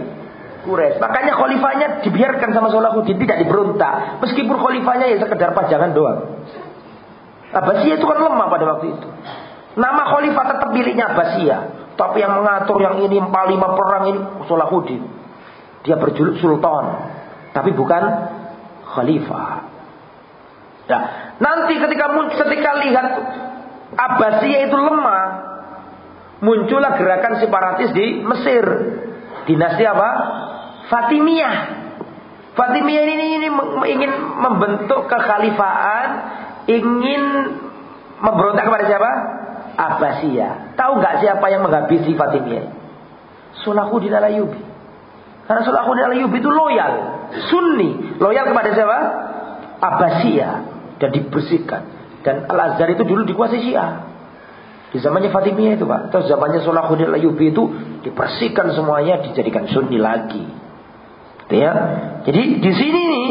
Quraisy. Makanya khalifahnya dibiarkan sama Sulahuddin tidak diberontak. Meskipun khalifahnya ya sekedar pajangan doang. Abbasiyah itu kan lemah pada waktu itu. Nama khalifah tetap miliknya Abbasiyah. Tapi yang mengatur yang ini lima perang ini Sulahuddin. Dia berjuluk sultan. Tapi bukan khalifah. Ya. Nanti ketika ketika lihat Abbasiyah itu lemah. Muncullah gerakan separatis di Mesir. Dinasti apa? Fatimiyah. Fatimiyah ini, ini ingin membentuk kekhalifahan, ingin memberontak kepada siapa? Abbasiyah. Tahu nggak siapa yang menghabisi Fatimiyah? Sulahuddin Al-Ayyubi. Karena Sulahuddin Al-Ayyubi itu loyal, Sunni, loyal kepada siapa? Abbasiyah dan dibersihkan. Dan Al-Azhar itu dulu dikuasai Syiah. Di zamannya Fatimiyah itu Pak. Atau zamannya Salahuddin Ayyubi itu dipersihkan semuanya dijadikan sunni lagi. Gitu ya. Jadi di sini nih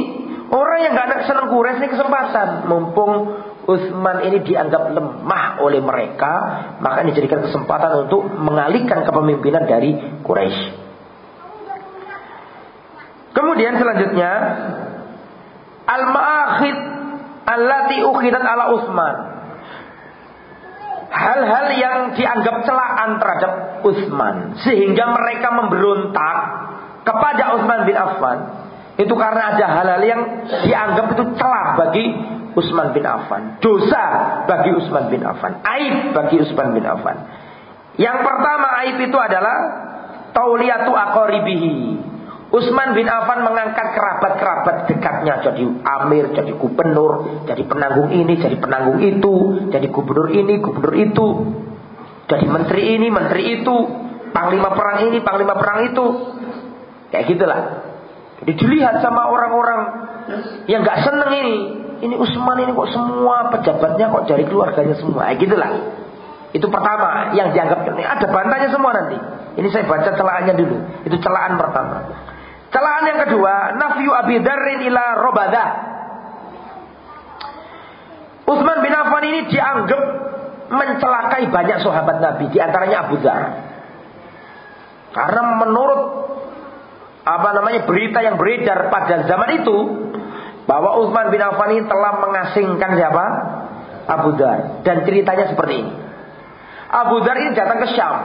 orang yang gak senang kures ini kesempatan. Mumpung Utsman ini dianggap lemah oleh mereka, maka dijadikan kesempatan untuk mengalihkan kepemimpinan dari Quraisy. Kemudian selanjutnya al-ma'akhid allati ukhidat ala Utsman. Hal-hal yang dianggap celaan terhadap Utsman. Sehingga mereka memberontak kepada Utsman bin Affan. Itu karena ada hal-hal yang dianggap itu celah bagi Utsman bin Affan, dosa bagi Utsman bin Affan, aib bagi Utsman bin Affan. Yang pertama aib itu adalah tauliyatu aqaribihi. Utsman bin Affan mengangkat kerabat-kerabat dekatnya jadi amir, jadi gubernur, jadi penanggung ini, jadi penanggung itu, jadi gubernur ini, gubernur itu, jadi menteri ini, menteri itu, panglima perang ini, panglima perang itu. Kayak gitulah. Jadi dilihat sama orang-orang yang gak seneng ini. Ini Utsman ini kok semua pejabatnya kok dari keluarganya semua. Kayak gitulah. Itu pertama yang dianggap ini ada bantanya semua nanti. Ini saya baca celahannya dulu. Itu celaan pertama. Celaan yang kedua, nafyu Abi Darrin ila Robadah. Utsman bin Affan ini dianggap mencelakai banyak sahabat Nabi, di antaranya Abu Dhar. Karena menurut apa namanya berita yang beredar pada zaman itu bahwa Utsman bin Affan ini telah mengasingkan siapa? Abu Dhar. Dan ceritanya seperti ini. Abu Dhar ini datang ke Syam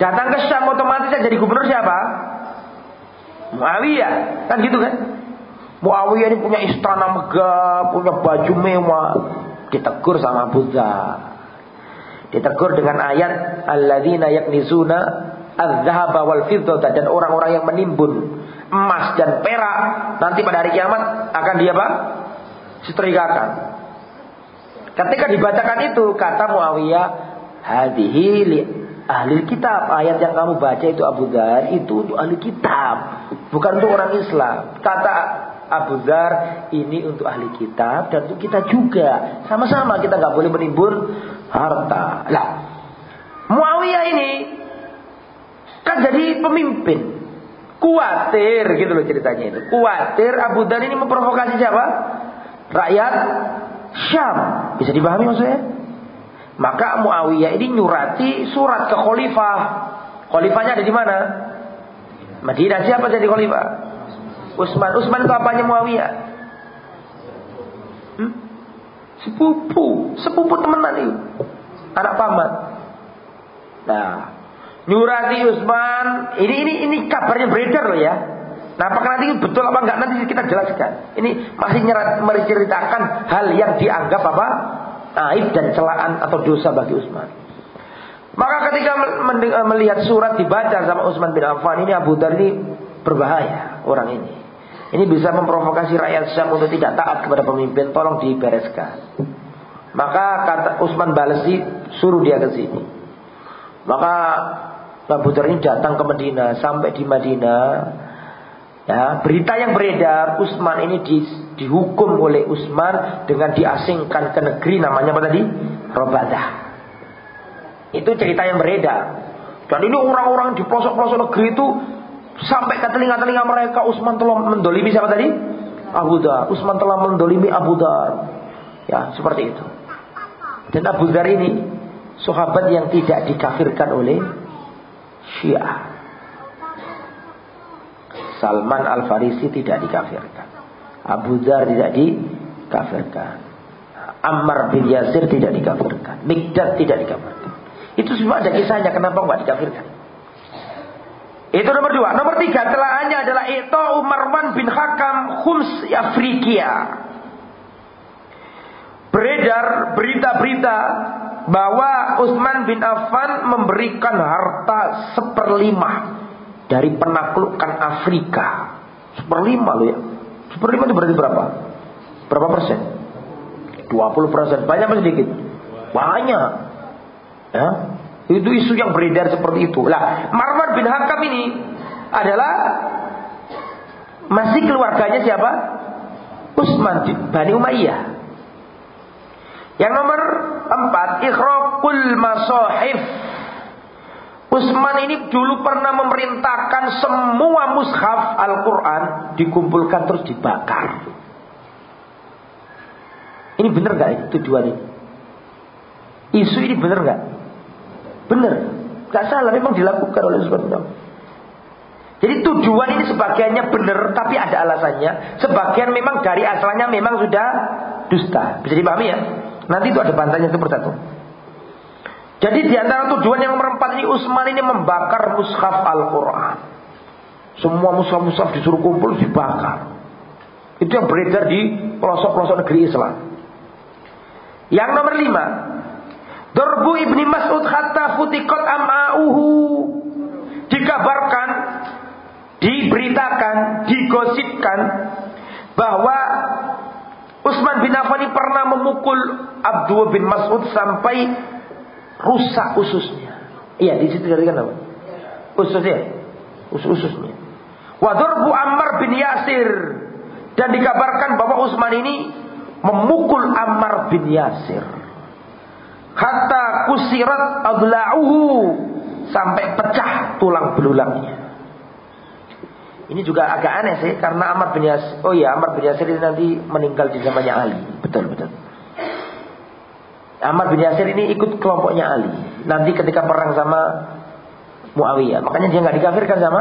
Datang ke Syam otomatis jadi gubernur siapa? Muawiyah. Kan gitu kan? Muawiyah ini punya istana megah, punya baju mewah. Ditegur sama Abu Dhar. Ditegur dengan ayat alladzina yaknizuna adz-dzahaba wal fiddata dan orang-orang yang menimbun emas dan perak nanti pada hari kiamat akan dia apa? Setrikakan. Ketika dibacakan itu kata Muawiyah hadhihi ahli kitab. Ayat yang kamu baca itu Abu Dhar itu untuk ahli kitab, bukan untuk orang Islam. Kata Abu Dhar ini untuk ahli kitab dan untuk kita juga. Sama-sama kita nggak boleh menimbun harta. Lah, Muawiyah ini kan jadi pemimpin. Kuatir gitu loh ceritanya itu. Kuatir Abu Dhar ini memprovokasi siapa? Rakyat Syam. Bisa dipahami maksudnya? Maka Muawiyah ini nyurati surat ke khalifah. Khalifahnya ada di mana? Madinah. Siapa jadi khalifah? Utsman. Utsman itu apanya Muawiyah? Hmm? Sepupu, sepupu temenan itu. Anak paman. Nah, nyurati Utsman, ini ini ini kabarnya beredar loh ya. Nah, apakah nanti betul apa enggak nanti kita jelaskan. Ini masih nyerat menceritakan hal yang dianggap apa? Aib dan celaan atau dosa bagi Utsman. Maka ketika eh, melihat surat dibaca sama Utsman bin Affan ini Abu Dhar ini berbahaya orang ini. Ini bisa memprovokasi rakyat Syam untuk tidak taat kepada pemimpin, tolong dibereskan. Maka kata Utsman balesi suruh dia ke sini. Maka Abu Dhar ini datang ke Madinah, sampai di Madinah Ya, berita yang beredar Utsman ini di, dihukum oleh Utsman dengan diasingkan ke negeri namanya apa tadi? Robadah. Itu cerita yang beredar. Dan ini orang-orang di pelosok-pelosok negeri itu sampai ke telinga-telinga mereka Utsman telah mendolimi siapa tadi? Abu Dar. Utsman telah mendolimi Abu Dar. Ya, seperti itu. Dan Abu Dar ini sahabat yang tidak dikafirkan oleh Syiah. Salman Al Farisi tidak dikafirkan. Abu Dhar tidak dikafirkan. Ammar bin Yasir tidak dikafirkan. Mikdad tidak dikafirkan. Itu semua ada kisahnya kenapa nggak dikafirkan. Itu nomor dua. Nomor tiga telahannya adalah itu Umarwan bin Hakam Khums Afrikia. Beredar berita-berita bahwa Utsman bin Affan memberikan harta seperlima dari penaklukan Afrika. Seperlima loh ya. Seperlima itu berarti berapa? Berapa persen? 20 persen. Banyak atau sedikit? Banyak. Ya. Itu isu yang beredar seperti itu. Lah, Marwan bin Hakam ini adalah masih keluarganya siapa? Utsman Bani Umayyah. Yang nomor empat, ikhraqul masahif. Utsman ini dulu pernah memerintahkan semua mushaf Al-Quran dikumpulkan terus dibakar. Ini benar gak itu tujuan ini? Isu ini benar gak? Benar. Gak salah, memang dilakukan oleh Utsman Jadi tujuan ini sebagiannya benar, tapi ada alasannya. Sebagian memang dari asalnya memang sudah dusta. Bisa dipahami ya? Nanti itu ada bantahnya itu persatu. Jadi di antara tujuan yang nomor empat ini Utsman ini membakar mushaf Al-Quran. Semua mushaf-mushaf disuruh kumpul dibakar. Itu yang beredar di pelosok-pelosok negeri Islam. Yang nomor lima, Dorbu ibni Mas'ud hatta futikot am'auhu dikabarkan, diberitakan, digosipkan bahwa Utsman bin Affan pernah memukul Abdul bin Mas'ud sampai rusak ususnya. Iya, di situ dari apa? Ususnya. Usus-ususnya. Wadurbu Ammar bin Yasir dan dikabarkan bahwa Utsman ini memukul Ammar bin Yasir. Hatta kusirat adla'uhu sampai pecah tulang belulangnya. Ini juga agak aneh sih karena Ammar bin Yasir, oh iya Ammar bin Yasir ini nanti meninggal di zamannya Ali. Betul betul. Ammar bin Yasir ini ikut kelompoknya Ali. Nanti ketika perang sama Muawiyah, makanya dia nggak dikafirkan sama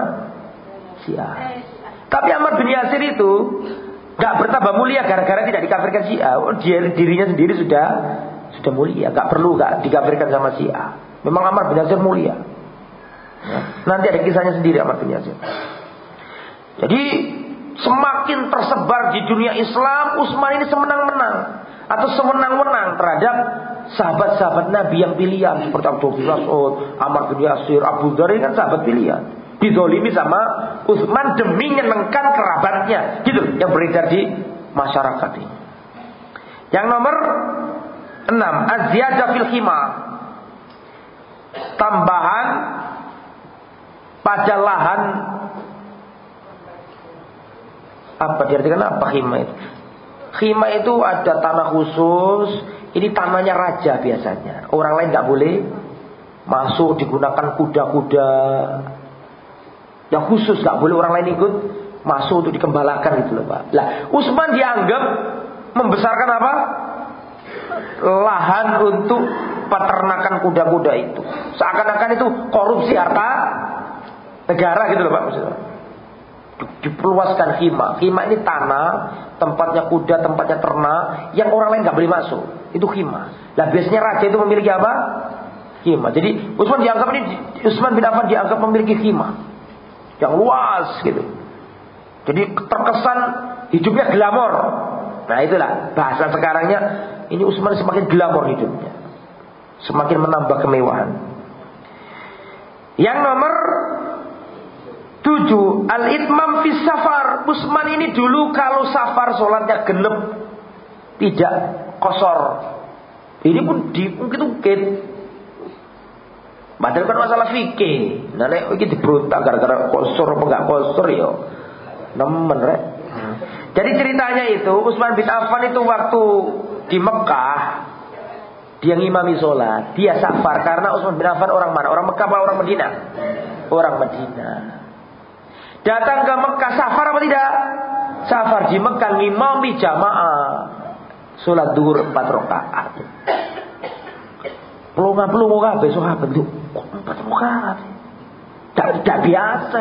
Syiah. Tapi Ammar bin Yasir itu nggak bertambah mulia gara-gara tidak dikafirkan Syiah. Oh, dia dirinya sendiri sudah sudah mulia, nggak perlu nggak dikafirkan sama Syiah. Memang Ammar bin Yasir mulia. Ya. Nanti ada kisahnya sendiri Ammar bin Yasir. Jadi semakin tersebar di dunia Islam, Utsman ini semenang-menang atau semenang-menang terhadap sahabat-sahabat Nabi yang pilihan seperti Abu Mas'ud, Amr bin Yasir, Abu Dhar kan sahabat pilihan. Didolimi sama Utsman demi menyenangkan kerabatnya, gitu yang beredar di masyarakat ini. Yang nomor enam, aziyadah fil khima. Tambahan pada lahan apa diartikan apa khima itu? Khima itu ada tanah khusus, ini tanahnya raja biasanya. Orang lain nggak boleh masuk digunakan kuda-kuda. Yang khusus nggak boleh orang lain ikut masuk untuk dikembalakan gitu loh Pak. Lah, Usman dianggap membesarkan apa? Lahan untuk peternakan kuda-kuda itu. Seakan-akan itu korupsi harta negara gitu loh Pak maksudnya diperluaskan khima. Khima ini tanah, tempatnya kuda, tempatnya ternak, yang orang lain nggak boleh masuk. Itu khima. Nah biasanya raja itu memiliki apa? Khima. Jadi Utsman dianggap ini Utsman bin Affan dianggap memiliki khima yang luas gitu. Jadi terkesan hidupnya glamor. Nah itulah bahasa sekarangnya ini Utsman semakin glamor hidupnya. Semakin menambah kemewahan. Yang nomor Tujuh, al-itmam fis safar. Usman ini dulu kalau safar sholatnya genep, tidak kosor. Ini pun diungkit-ungkit. Padahal kan masalah fikih. Nah, nek iki diberontak gara-gara kosor apa enggak kosor ya. Nemen rek. Jadi ceritanya itu Utsman bin Affan itu waktu di Mekah dia ngimami sholat, dia safar karena Utsman bin Affan orang mana? Orang Mekah apa orang Medina? Orang Medina. Datang ke Mekah safar apa tidak? Safar di Mekah ngimami jamaah. Salat duhur empat rakaat. Pelunga pelunga kabeh sahabat itu empat rakaat. Tidak, biasa.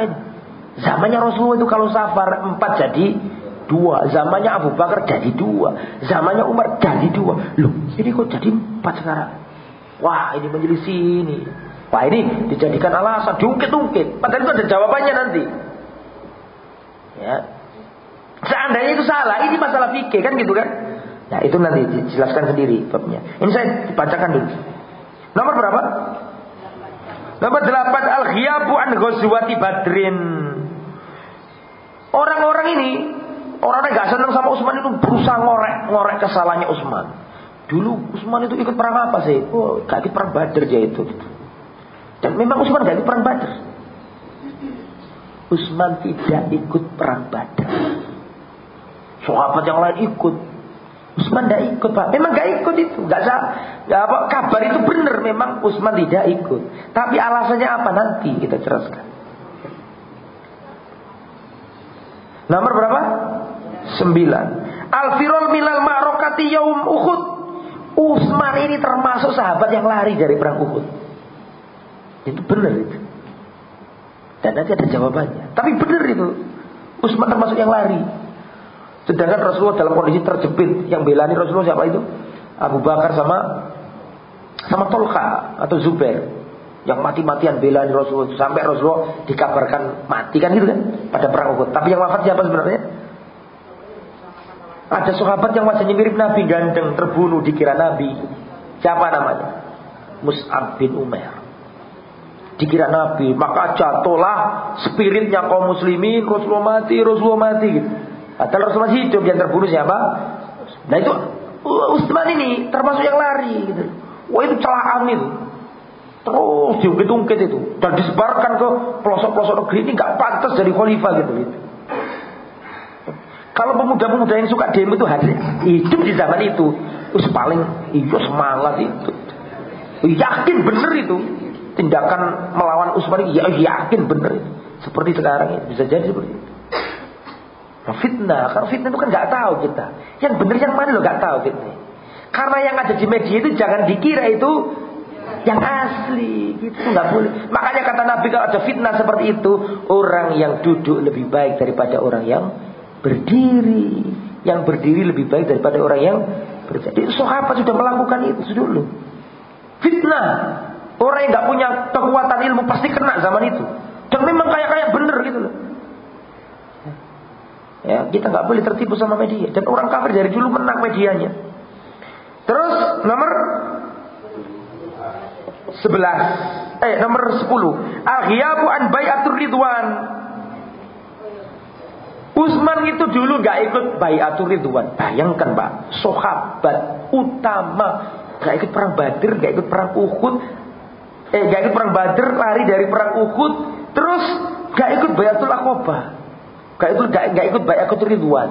Zamannya Rasulullah itu kalau safar empat jadi dua. Zamannya Abu Bakar jadi dua. Zamannya Umar jadi dua. Loh, ini kok jadi empat sekarang? Wah, ini menjadi sini. Wah, ini dijadikan alasan, diungkit-ungkit. Padahal itu ada jawabannya nanti. Ya. Seandainya itu salah, ini masalah fikih kan gitu kan? Nah itu nanti dijelaskan sendiri babnya. Ini saya bacakan dulu. Nomor berapa? Nomor delapan al-ghiyabu an ghazwati badrin. Orang-orang ini orang yang gak senang sama Utsman itu berusaha ngorek ngorek kesalahannya Utsman. Dulu Utsman itu ikut perang apa sih? Oh, gak perang Badr dia itu. Dan memang Utsman gak ikut perang Badr. Utsman tidak ikut perang Badar. Sahabat yang lain ikut. Usman tidak ikut pak, memang gak ikut itu, gak sah. Ya, apa kabar itu benar, memang Usman tidak ikut. Tapi alasannya apa nanti kita jelaskan. Nomor berapa? Sembilan. Al-Firol milal ma'rokati yaum Uhud. Usman ini termasuk sahabat yang lari dari perang Uhud. Itu benar itu. Dan nanti ada jawabannya. Tapi benar itu. Usman termasuk yang lari. Sedangkan Rasulullah dalam kondisi terjepit yang belani Rasulullah siapa itu? Abu Bakar sama sama Tolka atau Zubair yang mati-matian belani Rasulullah sampai Rasulullah dikabarkan mati kan gitu kan pada perang Uhud. Tapi yang wafat siapa sebenarnya? Ada sahabat yang wajahnya mirip Nabi ganteng terbunuh dikira Nabi. Siapa namanya? Mus'ab bin Umar. Dikira Nabi, maka jatuhlah spiritnya kaum muslimin, Rasulullah mati, Rasulullah mati gitu. Padahal Rasul masih hidup yang terbunuh siapa? Nah itu Utsman ini termasuk yang lari gitu. Wah itu celaan itu. Terus diungkit-ungkit itu dan disebarkan ke pelosok-pelosok negeri ini nggak pantas jadi khalifah gitu. gitu. Kalau pemuda-pemuda yang suka demo itu hadir, hidup di zaman itu, terus paling iya semangat itu. Yakin bener itu tindakan melawan Utsman ya yakin bener. Seperti sekarang ini bisa jadi seperti itu. Nah, fitnah, karena fitnah itu kan nggak tahu kita. Yang benar yang mana lo nggak tahu fitnah. Karena yang ada di media itu jangan dikira itu yang asli, gitu nggak boleh. Makanya kata Nabi kalau ada fitnah seperti itu, orang yang duduk lebih baik daripada orang yang berdiri. Yang berdiri lebih baik daripada orang yang berdiri. Sahabat sudah melakukan itu dulu. Fitnah. Orang yang nggak punya kekuatan ilmu pasti kena zaman itu. Dan memang kayak kayak bener gitu loh. Ya, kita nggak boleh tertipu sama media. Dan orang kafir dari dulu menang medianya. Terus nomor 11 eh nomor 10 Al-ghiyabu an bayatul ridwan Usman itu dulu nggak ikut bayatul ridwan Bayangkan Pak Sahabat utama nggak ikut perang Badr nggak ikut perang Uhud Eh nggak ikut perang Badr Lari dari perang Uhud Terus nggak ikut bayatul akobah Gak itu gak, gak ikut ikut ridwan.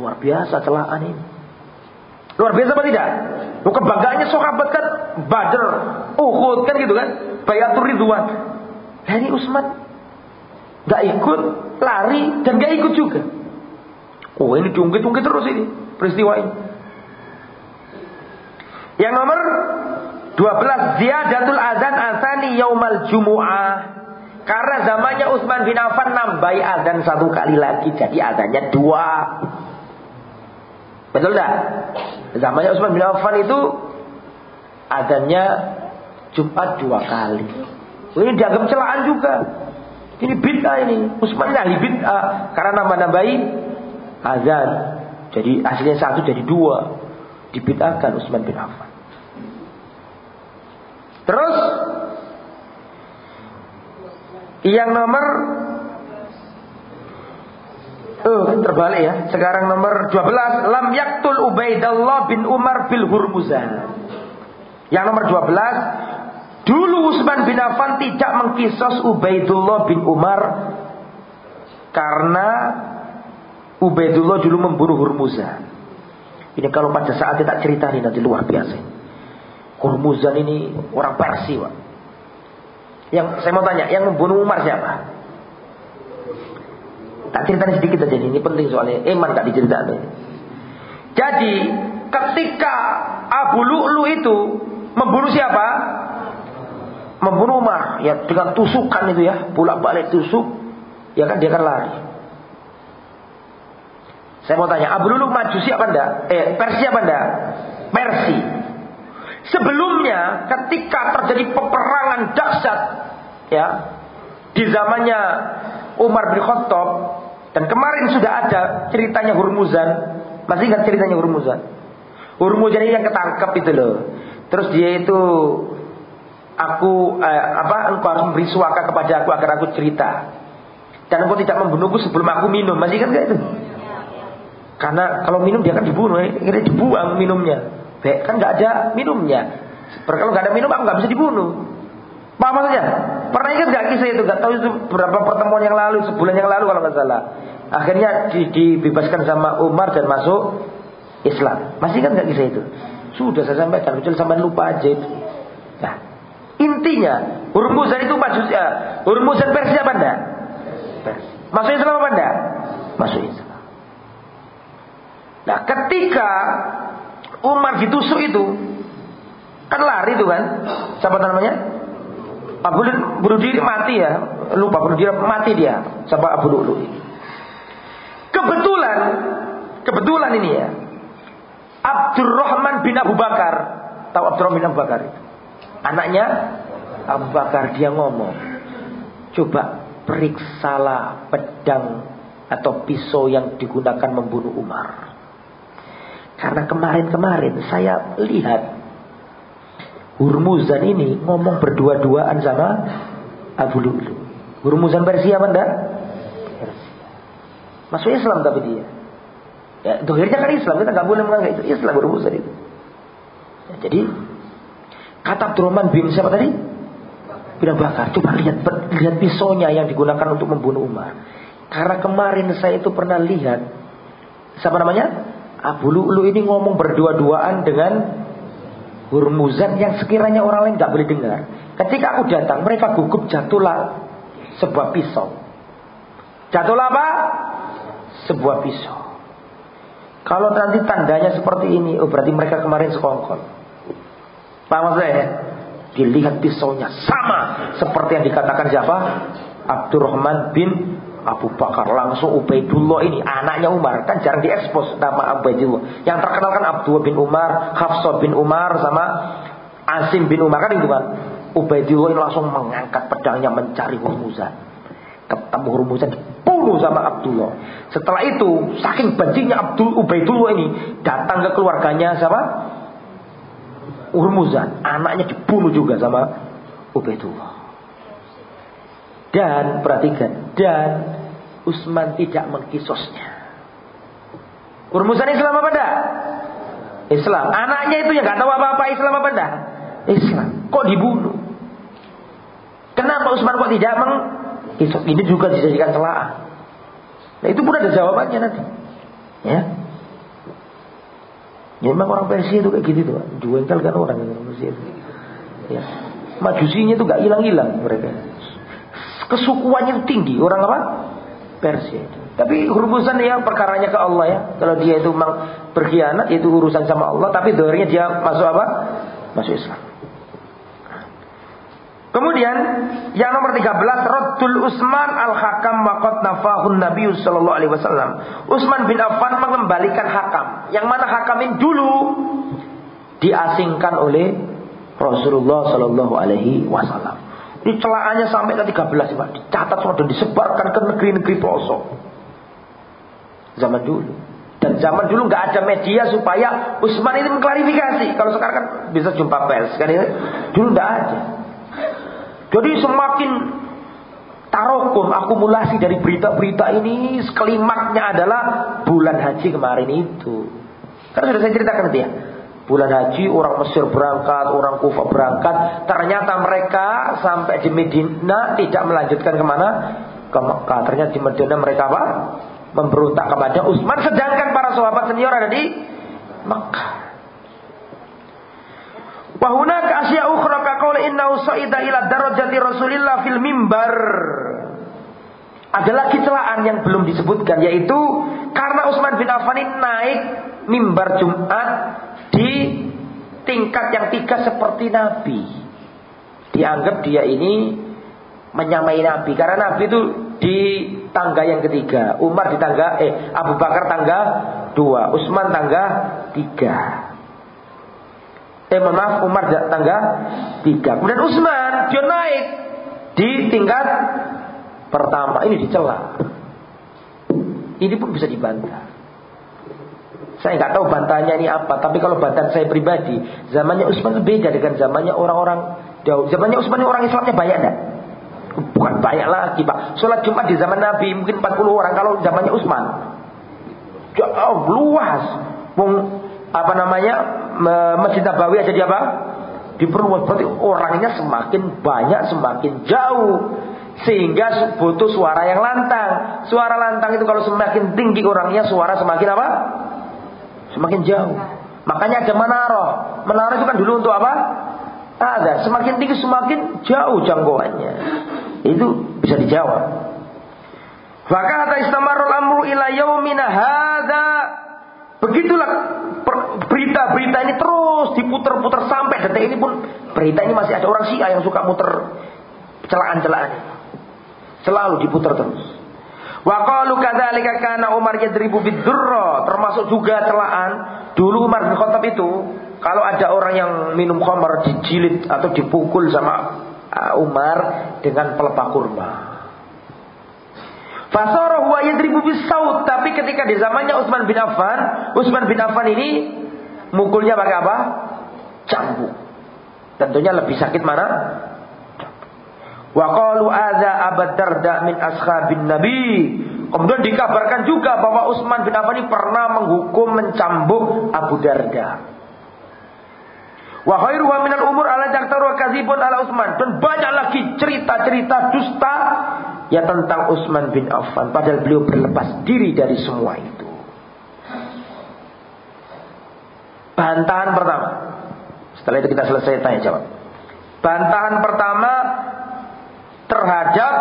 Luar biasa celaan ini. Luar biasa apa tidak? Lu kebanggaannya sahabat kan Badr, Uhud kan gitu kan? Bayatul Ridwan. Nah ini Usman gak ikut, lari dan gak ikut juga. Oh ini diungkit-ungkit terus ini peristiwa ini. Yang nomor 12 Ziyadatul azan asani yaumal jumu'ah karena zamannya Utsman bin Affan nambahi azan satu kali lagi jadi azannya dua. Betul tak? Zamannya Utsman bin Affan itu azannya Jumat dua kali. Ini dianggap celaan juga. Ini bid'ah ini. Utsman ini ahli bid'ah karena nambah-nambahi azan. Jadi aslinya satu jadi dua. Dibid'ahkan Utsman bin Affan. Terus yang nomor Oh, terbalik ya. Sekarang nomor 12, lam yaktul Ubaidallah bin Umar bil Hurmuzan. Yang nomor 12, dulu Utsman bin Affan tidak mengkisos Ubaidullah bin Umar karena Ubaidullah dulu membunuh Hurmuzan. Ini kalau pada saat kita cerita ini nanti luar biasa. Hurmuzan ini orang Persia, Pak. Yang saya mau tanya, yang membunuh Umar siapa? Tak ceritanya sedikit aja ini penting soalnya iman tak diceritakan. Jadi ketika Abu Lu'lu itu membunuh siapa? Membunuh Umar ya dengan tusukan itu ya, bolak balik tusuk, ya kan dia akan lari. Saya mau tanya, Abu Lu'lu Majusi apa enggak? Eh, Persia apa? Persia. Sebelumnya ketika terjadi peperangan dahsyat ya di zamannya Umar bin Khattab dan kemarin sudah ada ceritanya Hurmuzan. Masih ingat ceritanya Hurmuzan? Hurmuzan ini yang ketangkep itu loh. Terus dia itu aku eh, apa engkau harus memberi suaka kepada aku agar aku cerita. Dan engkau tidak membunuhku sebelum aku minum. Masih ingat gak itu? Karena kalau minum dia akan dibunuh, ini dibuang minumnya. Kan nggak ada minumnya. Kalau nggak ada minum aku nggak bisa dibunuh. Apa maksudnya? Pernah ingat nggak kisah itu? Gak tahu itu berapa pertemuan yang lalu, sebulan yang lalu kalau nggak salah. Akhirnya di, dibebaskan sama Umar dan masuk Islam. Masih kan nggak kisah itu? Sudah saya sampaikan, kecuali sampai lupa aja itu. Nah, intinya Hurmuzan itu majusi, uh, Hurmuzan Persia apa enggak? Masuk Islam apa enggak? Masuk Islam. Nah, ketika Umar ditusuk itu, kan lari itu kan? Siapa namanya? Abu bunuh diri mati ya, lupa bunuh diri mati dia, siapa Abu Lulu. Kebetulan, kebetulan ini ya, Abdurrahman bin Abu Bakar, tahu Abdurrahman bin Abu Bakar? Anaknya Abu Bakar dia ngomong, coba periksalah pedang atau pisau yang digunakan membunuh Umar. Karena kemarin-kemarin saya lihat Hurmuzan ini ngomong berdua-duaan sama Abu Lu'lu. Hurmuzan Persia apa enggak? Masuk Islam tapi dia. Ya, dohirnya kan Islam, kita nggak boleh menganggap itu Islam Hurmuzan itu. Ya, jadi kata Abdurrahman bin siapa tadi? Bin Bakar. Coba lihat lihat pisaunya yang digunakan untuk membunuh Umar. Karena kemarin saya itu pernah lihat siapa namanya? Abu Lu'lu ini ngomong berdua-duaan dengan Hurmuzan yang sekiranya orang lain nggak boleh dengar. Ketika aku datang, mereka gugup jatuhlah sebuah pisau. Jatuhlah apa? Sebuah pisau. Kalau nanti tandanya seperti ini, oh berarti mereka kemarin sekongkol. Saya ya? Dilihat pisaunya sama seperti yang dikatakan siapa? Abdurrahman bin Abu Bakar langsung Ubaidullah ini anaknya Umar. Kan jarang diekspos nama Ubaidullah. Yang terkenal kan Abdullah bin Umar Hafsah bin Umar sama Asim bin Umar. Kan itu kan Ubaidullah ini langsung mengangkat pedangnya mencari Hurmuzan ketemu Hurmuzan dibunuh sama Abdullah. Setelah itu saking bencinya Abdul Ubaidullah ini datang ke keluarganya siapa Hurmuzan anaknya dibunuh juga sama Ubaidullah. Dan perhatikan dan Utsman tidak mengkisosnya. Urmusan Islam apa enggak? Islam. Anaknya itu yang nggak tahu apa-apa Islam apa enggak? Islam. Kok dibunuh? Kenapa Utsman kok tidak mengkisos? Ini juga dijadikan celaan. Nah itu pun ada jawabannya nanti. Ya. Ya memang orang Persia itu kayak gitu tuh. Juengkal kan orang Persia itu. Ya. Majusinya itu gak hilang-hilang mereka kesukuannya tinggi orang apa Persia itu tapi urusan ya perkaranya ke Allah ya kalau dia itu memang berkhianat itu urusan sama Allah tapi doanya dia masuk apa masuk Islam Kemudian yang nomor 13 Raddul Utsman al-Hakam waqad nafahun Nabi sallallahu alaihi wasallam. Utsman bin Affan mengembalikan hakam. Yang mana hakam ini dulu diasingkan oleh Rasulullah sallallahu alaihi wasallam. Ini celahannya sampai ke 13 Pak. Dicatat semua dan disebarkan ke negeri-negeri pelosok. Zaman dulu. Dan zaman dulu nggak ada media supaya Usman ini mengklarifikasi. Kalau sekarang kan bisa jumpa pers kan ini. Dulu nggak ada. Jadi semakin tarokum akumulasi dari berita-berita ini sekelimaknya adalah bulan haji kemarin itu. Karena sudah saya ceritakan dia bulan haji orang Mesir berangkat, orang Kufa berangkat. Ternyata mereka sampai di Medina tidak melanjutkan ke mana? Ke Mekah. Ternyata di Medina mereka apa? Memberontak kepada Utsman. Sedangkan para sahabat senior ada di Mekah. Wahuna asya ukhra ka qawli innahu sa'ida ila darajati Rasulillah fil mimbar. Ada lagi yang belum disebutkan yaitu karena Utsman bin Affan naik mimbar Jumat di tingkat yang tiga seperti Nabi. Dianggap dia ini menyamai Nabi karena Nabi itu di tangga yang ketiga, Umar di tangga eh Abu Bakar tangga dua, Utsman tangga tiga. Eh maaf Umar tangga tiga. Kemudian Utsman dia naik di tingkat pertama ini dicela. Ini pun bisa dibantah. Saya nggak tahu bantahannya ini apa, tapi kalau bantahan saya pribadi, zamannya Utsman beda dengan zamannya orang-orang jauh. Zamannya Utsman orang Islamnya banyak enggak? Bukan banyak lagi, Pak. Sholat Jumat di zaman Nabi mungkin 40 orang kalau zamannya Utsman. Jauh luas. Apa namanya? Masjid Nabawi aja di apa? Diperluas berarti orangnya semakin banyak, semakin jauh sehingga butuh suara yang lantang. Suara lantang itu kalau semakin tinggi orangnya, suara semakin apa? Semakin jauh. Makanya ada menara. Menara itu kan dulu untuk apa? Ada. Semakin tinggi semakin jauh jangkauannya. Itu bisa dijawab. Fakata istamarul amru ila yaumina hadza. Begitulah berita-berita ini terus diputar-putar sampai detik ini pun berita ini masih ada orang Syiah yang suka muter celaan-celaan ini. Selalu diputar terus. Wa qalu kadzalika kana Umar yadribu bidurra, termasuk juga celaan dulu Umar bin Khattab itu kalau ada orang yang minum khamar dijilid atau dipukul sama uh, Umar dengan pelepah kurma. Fasara huwa yadribu bisaut, tapi ketika di zamannya Utsman bin Affan, Utsman bin Affan ini mukulnya pakai apa? Cambuk. Tentunya lebih sakit mana? Wa qalu adza Abad Darda min ashabin Nabi. Kemudian dikabarkan juga bahwa Utsman bin Affan ini pernah menghukum mencambuk Abu Darda. Wa khairuha minal umur ala jaktaru kadzibun ala Utsman dan banyak lagi cerita-cerita dusta ya tentang Utsman bin Affan padahal beliau berlepas diri dari semua itu. Bantahan pertama. Setelah itu kita selesai tanya jawab. Bantahan pertama terhadap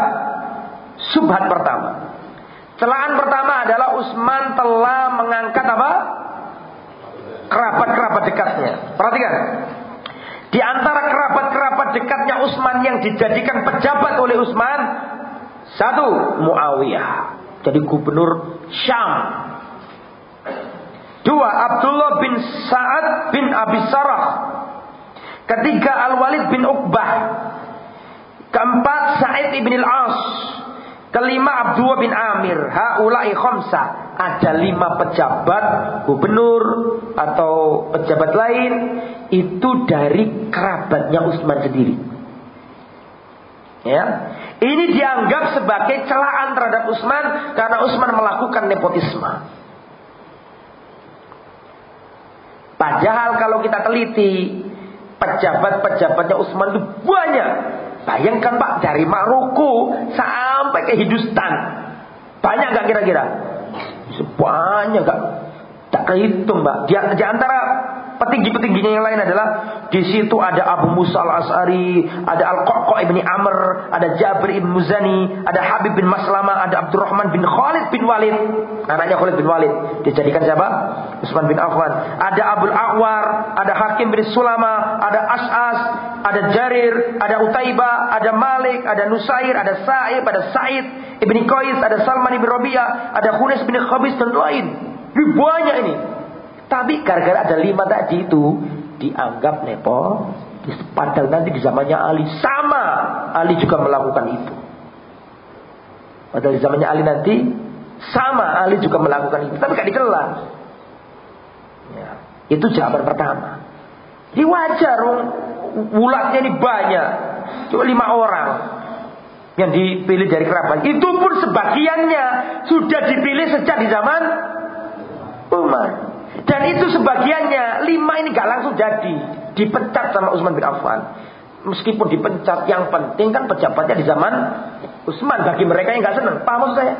subhat pertama. Celaan pertama adalah Utsman telah mengangkat apa? kerabat-kerabat dekatnya. Perhatikan. Di antara kerabat-kerabat dekatnya Utsman yang dijadikan pejabat oleh Utsman, satu Muawiyah, jadi gubernur Syam. Dua Abdullah bin Sa'ad bin Abi Sarah. Ketiga Al-Walid bin Uqbah. Keempat Sa'id ibn al-As. Kelima Abdullah bin Amir. Haulai khamsa ada lima pejabat gubernur atau pejabat lain itu dari kerabatnya Utsman sendiri. Ya, ini dianggap sebagai celaan terhadap Utsman karena Utsman melakukan nepotisme. Padahal kalau kita teliti pejabat-pejabatnya Utsman itu banyak. Bayangkan Pak dari Maroko sampai ke Hindustan. Banyak gak kira-kira? Sebanyak gak tak kehitung mbak. Di, di antara petinggi-petingginya yang lain adalah di situ ada Abu Musa al Asari, ada Al Qaqa ibni Amr, ada Jabir ibn Muzani, ada Habib bin Maslama, ada Abdurrahman bin Khalid bin Walid, anaknya Khalid bin Walid. Dijadikan siapa? Utsman bin Affan. Ada Abdul Awar, ada Hakim bin Sulama, ada As'as, ada Jarir, ada Utaibah, ada Malik, ada Nusair, ada Sa'ib, ada Sa'id ibni Qais, ada Salman ibn Rabi'ah, ada Khunis bin Khabis dan lain. Banyak ini. Tapi gara-gara ada lima tadi itu dianggap nepo. Padahal nanti di zamannya Ali sama Ali juga melakukan itu. Padahal di zamannya Ali nanti sama Ali juga melakukan itu. Tapi gak dikela. Ya, itu jawaban pertama. Ini wajar, wulatnya ini banyak. Cuma lima orang yang dipilih dari kerabat. Itu pun sebagiannya sudah dipilih sejak di zaman Umar. Dan itu sebagiannya lima ini gak langsung jadi dipecat sama Utsman bin Affan. Meskipun dipecat, yang penting kan pejabatnya di zaman Utsman bagi mereka yang gak senang. Paham maksud saya?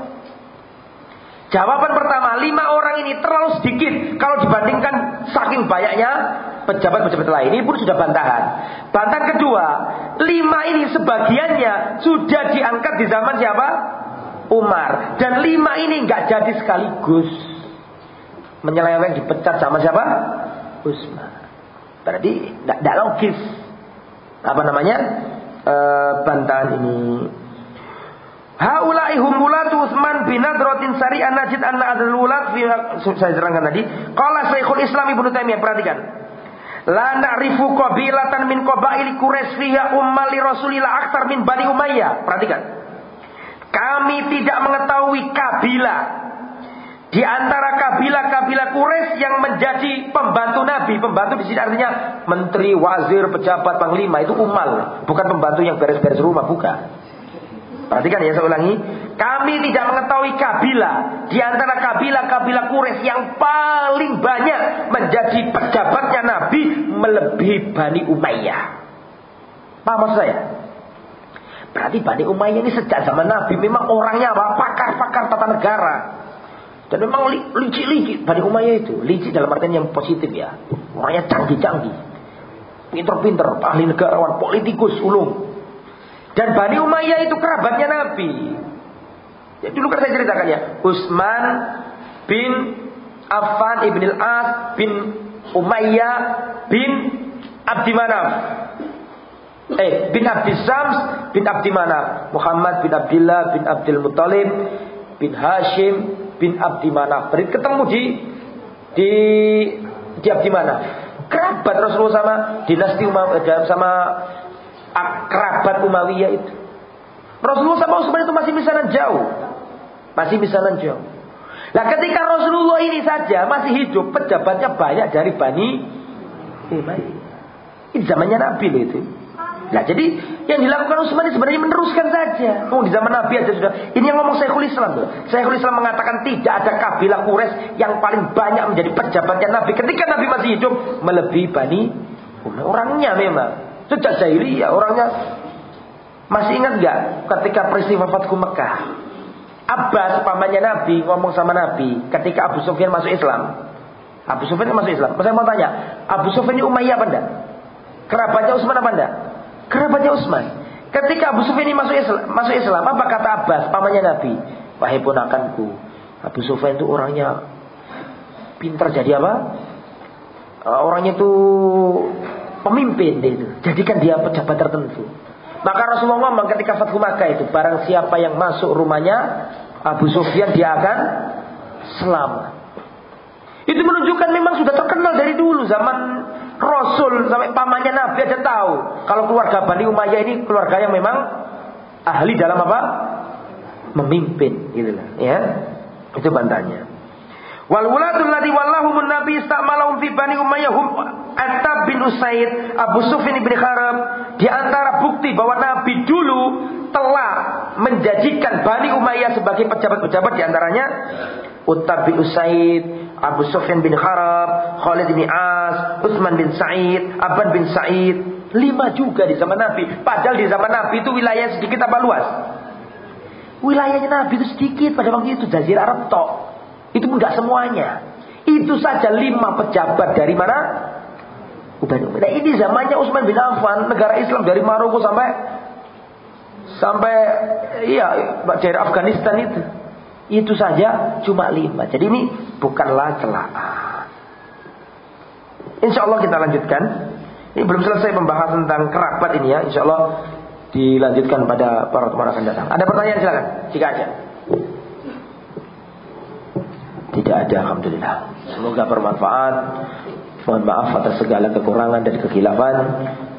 Jawaban pertama, lima orang ini terlalu sedikit kalau dibandingkan saking banyaknya pejabat-pejabat lain. Ini pun sudah bantahan. Bantahan kedua, lima ini sebagiannya sudah diangkat di zaman siapa? Umar. Dan lima ini nggak jadi sekaligus menyeleweng dipecat sama siapa? Usman. Berarti tidak logis. Apa namanya? E, bantahan ini. Haulai humulatu Utsman bin Nadratin Sari an-Najid anna adzal saya terangkan tadi. Qala Syekhul Islam Ibnu Taimiyah perhatikan. La na'rifu qabilatan min qabaili Quraisy fiha ummal li Rasulillah aktar min Bani Umayyah. Perhatikan. Kami tidak mengetahui kabilah di antara kabilah-kabilah Quraisy yang menjadi pembantu Nabi, pembantu di sini artinya menteri, wazir, pejabat, panglima itu umal, bukan pembantu yang beres-beres rumah, bukan. Perhatikan ya saya ulangi, kami tidak mengetahui kabilah di antara kabilah-kabilah Quraisy yang paling banyak menjadi pejabatnya Nabi melebihi Bani Umayyah. Paham maksud saya? Berarti Bani Umayyah ini sejak zaman Nabi memang orangnya apa? Pakar-pakar tata negara Dan memang licik-licik Bani Umayyah itu. Licik dalam artian yang positif ya. Orangnya canggih-canggih. Pinter-pinter, ahli negarawan, politikus, ulung. Dan Bani Umayyah itu kerabatnya Nabi. Ya, dulu kan saya ceritakan ya. Utsman bin Affan ibn al-As bin Umayyah bin Abdi Manaf. Eh, bin Abdi Sams bin Abdi Manaf. Muhammad bin Abdullah bin Abdul Muttalib bin Hashim bin Abdi Manaf. Berarti ketemu di di di Abdi Manaf. Kerabat Rasulullah sama dinasti Umayyah eh, sama kerabat Umayyah itu. Rasulullah sama Utsman itu masih misanan jauh. Masih misanan jauh. Nah ketika Rasulullah ini saja masih hidup, pejabatnya banyak dari Bani Umayyah. Ini zamannya Nabi loh itu. Nah jadi yang dilakukan Utsman sebenarnya meneruskan saja. Oh di zaman Nabi aja sudah. Ini yang ngomong Syekhul Islam loh. Syekhul Islam mengatakan tidak ada kabilah Quraisy yang paling banyak menjadi pejabatnya Nabi ketika Nabi masih hidup melebihi Bani Orangnya memang sejak jahiliyah orangnya masih ingat nggak ketika peristiwa Fathu Mekah? Abbas pamannya Nabi ngomong sama Nabi ketika Abu Sufyan masuk Islam. Abu Sufyan masuk Islam. Saya mau tanya, Abu Sufyan ini Umayyah apa enggak? Kerabatnya Utsman apa enggak? Kerabatnya Utsman. Ketika Abu Sufyan ini masuk Islam, masuk Islam, apa kata Abbas, pamannya Nabi? Wahai ponakanku, Abu Sufyan itu orangnya pintar jadi apa? Uh, orangnya itu pemimpin dia itu. Jadikan dia pejabat tertentu. Maka Rasulullah ngomong ketika Fathu Makkah itu, barang siapa yang masuk rumahnya Abu Sufyan dia akan selamat. Itu menunjukkan memang sudah terkenal dari dulu zaman Rasul sampai pamannya Nabi aja tahu kalau keluarga Bani Umayyah ini keluarga yang memang ahli dalam apa? Memimpin gitu lah, ya. Itu bantahnya. Wal wulatul ladzi wallahumun nabi istamalahum fi Bani Umayyah hum Atab bin Usaid, Abu Sufyan bin Harab di antara bukti bahwa Nabi dulu telah menjadikan Bani Umayyah sebagai pejabat-pejabat di antaranya Uttab bin Usaid, Abu Sufyan bin Harab, Khalid bin As, Utsman bin Sa'id, Aban bin Sa'id. Lima juga di zaman Nabi. Padahal di zaman Nabi itu wilayah sedikit apa luas? Wilayahnya Nabi itu sedikit pada waktu itu Jazirah Arab tok. Itu pun nggak semuanya. Itu saja lima pejabat dari mana? Nah ini zamannya Utsman bin Affan, negara Islam dari Maroko sampai sampai iya daerah Afghanistan itu. Itu saja cuma lima. Jadi ini bukanlah celaan. Insya Allah kita lanjutkan. Ini belum selesai pembahasan tentang kerabat ini ya. Insya Allah dilanjutkan pada para teman akan datang. Ada pertanyaan silakan. Jika ada. Tidak ada, Alhamdulillah. Semoga bermanfaat. Mohon maaf atas segala kekurangan dan kekhilafan.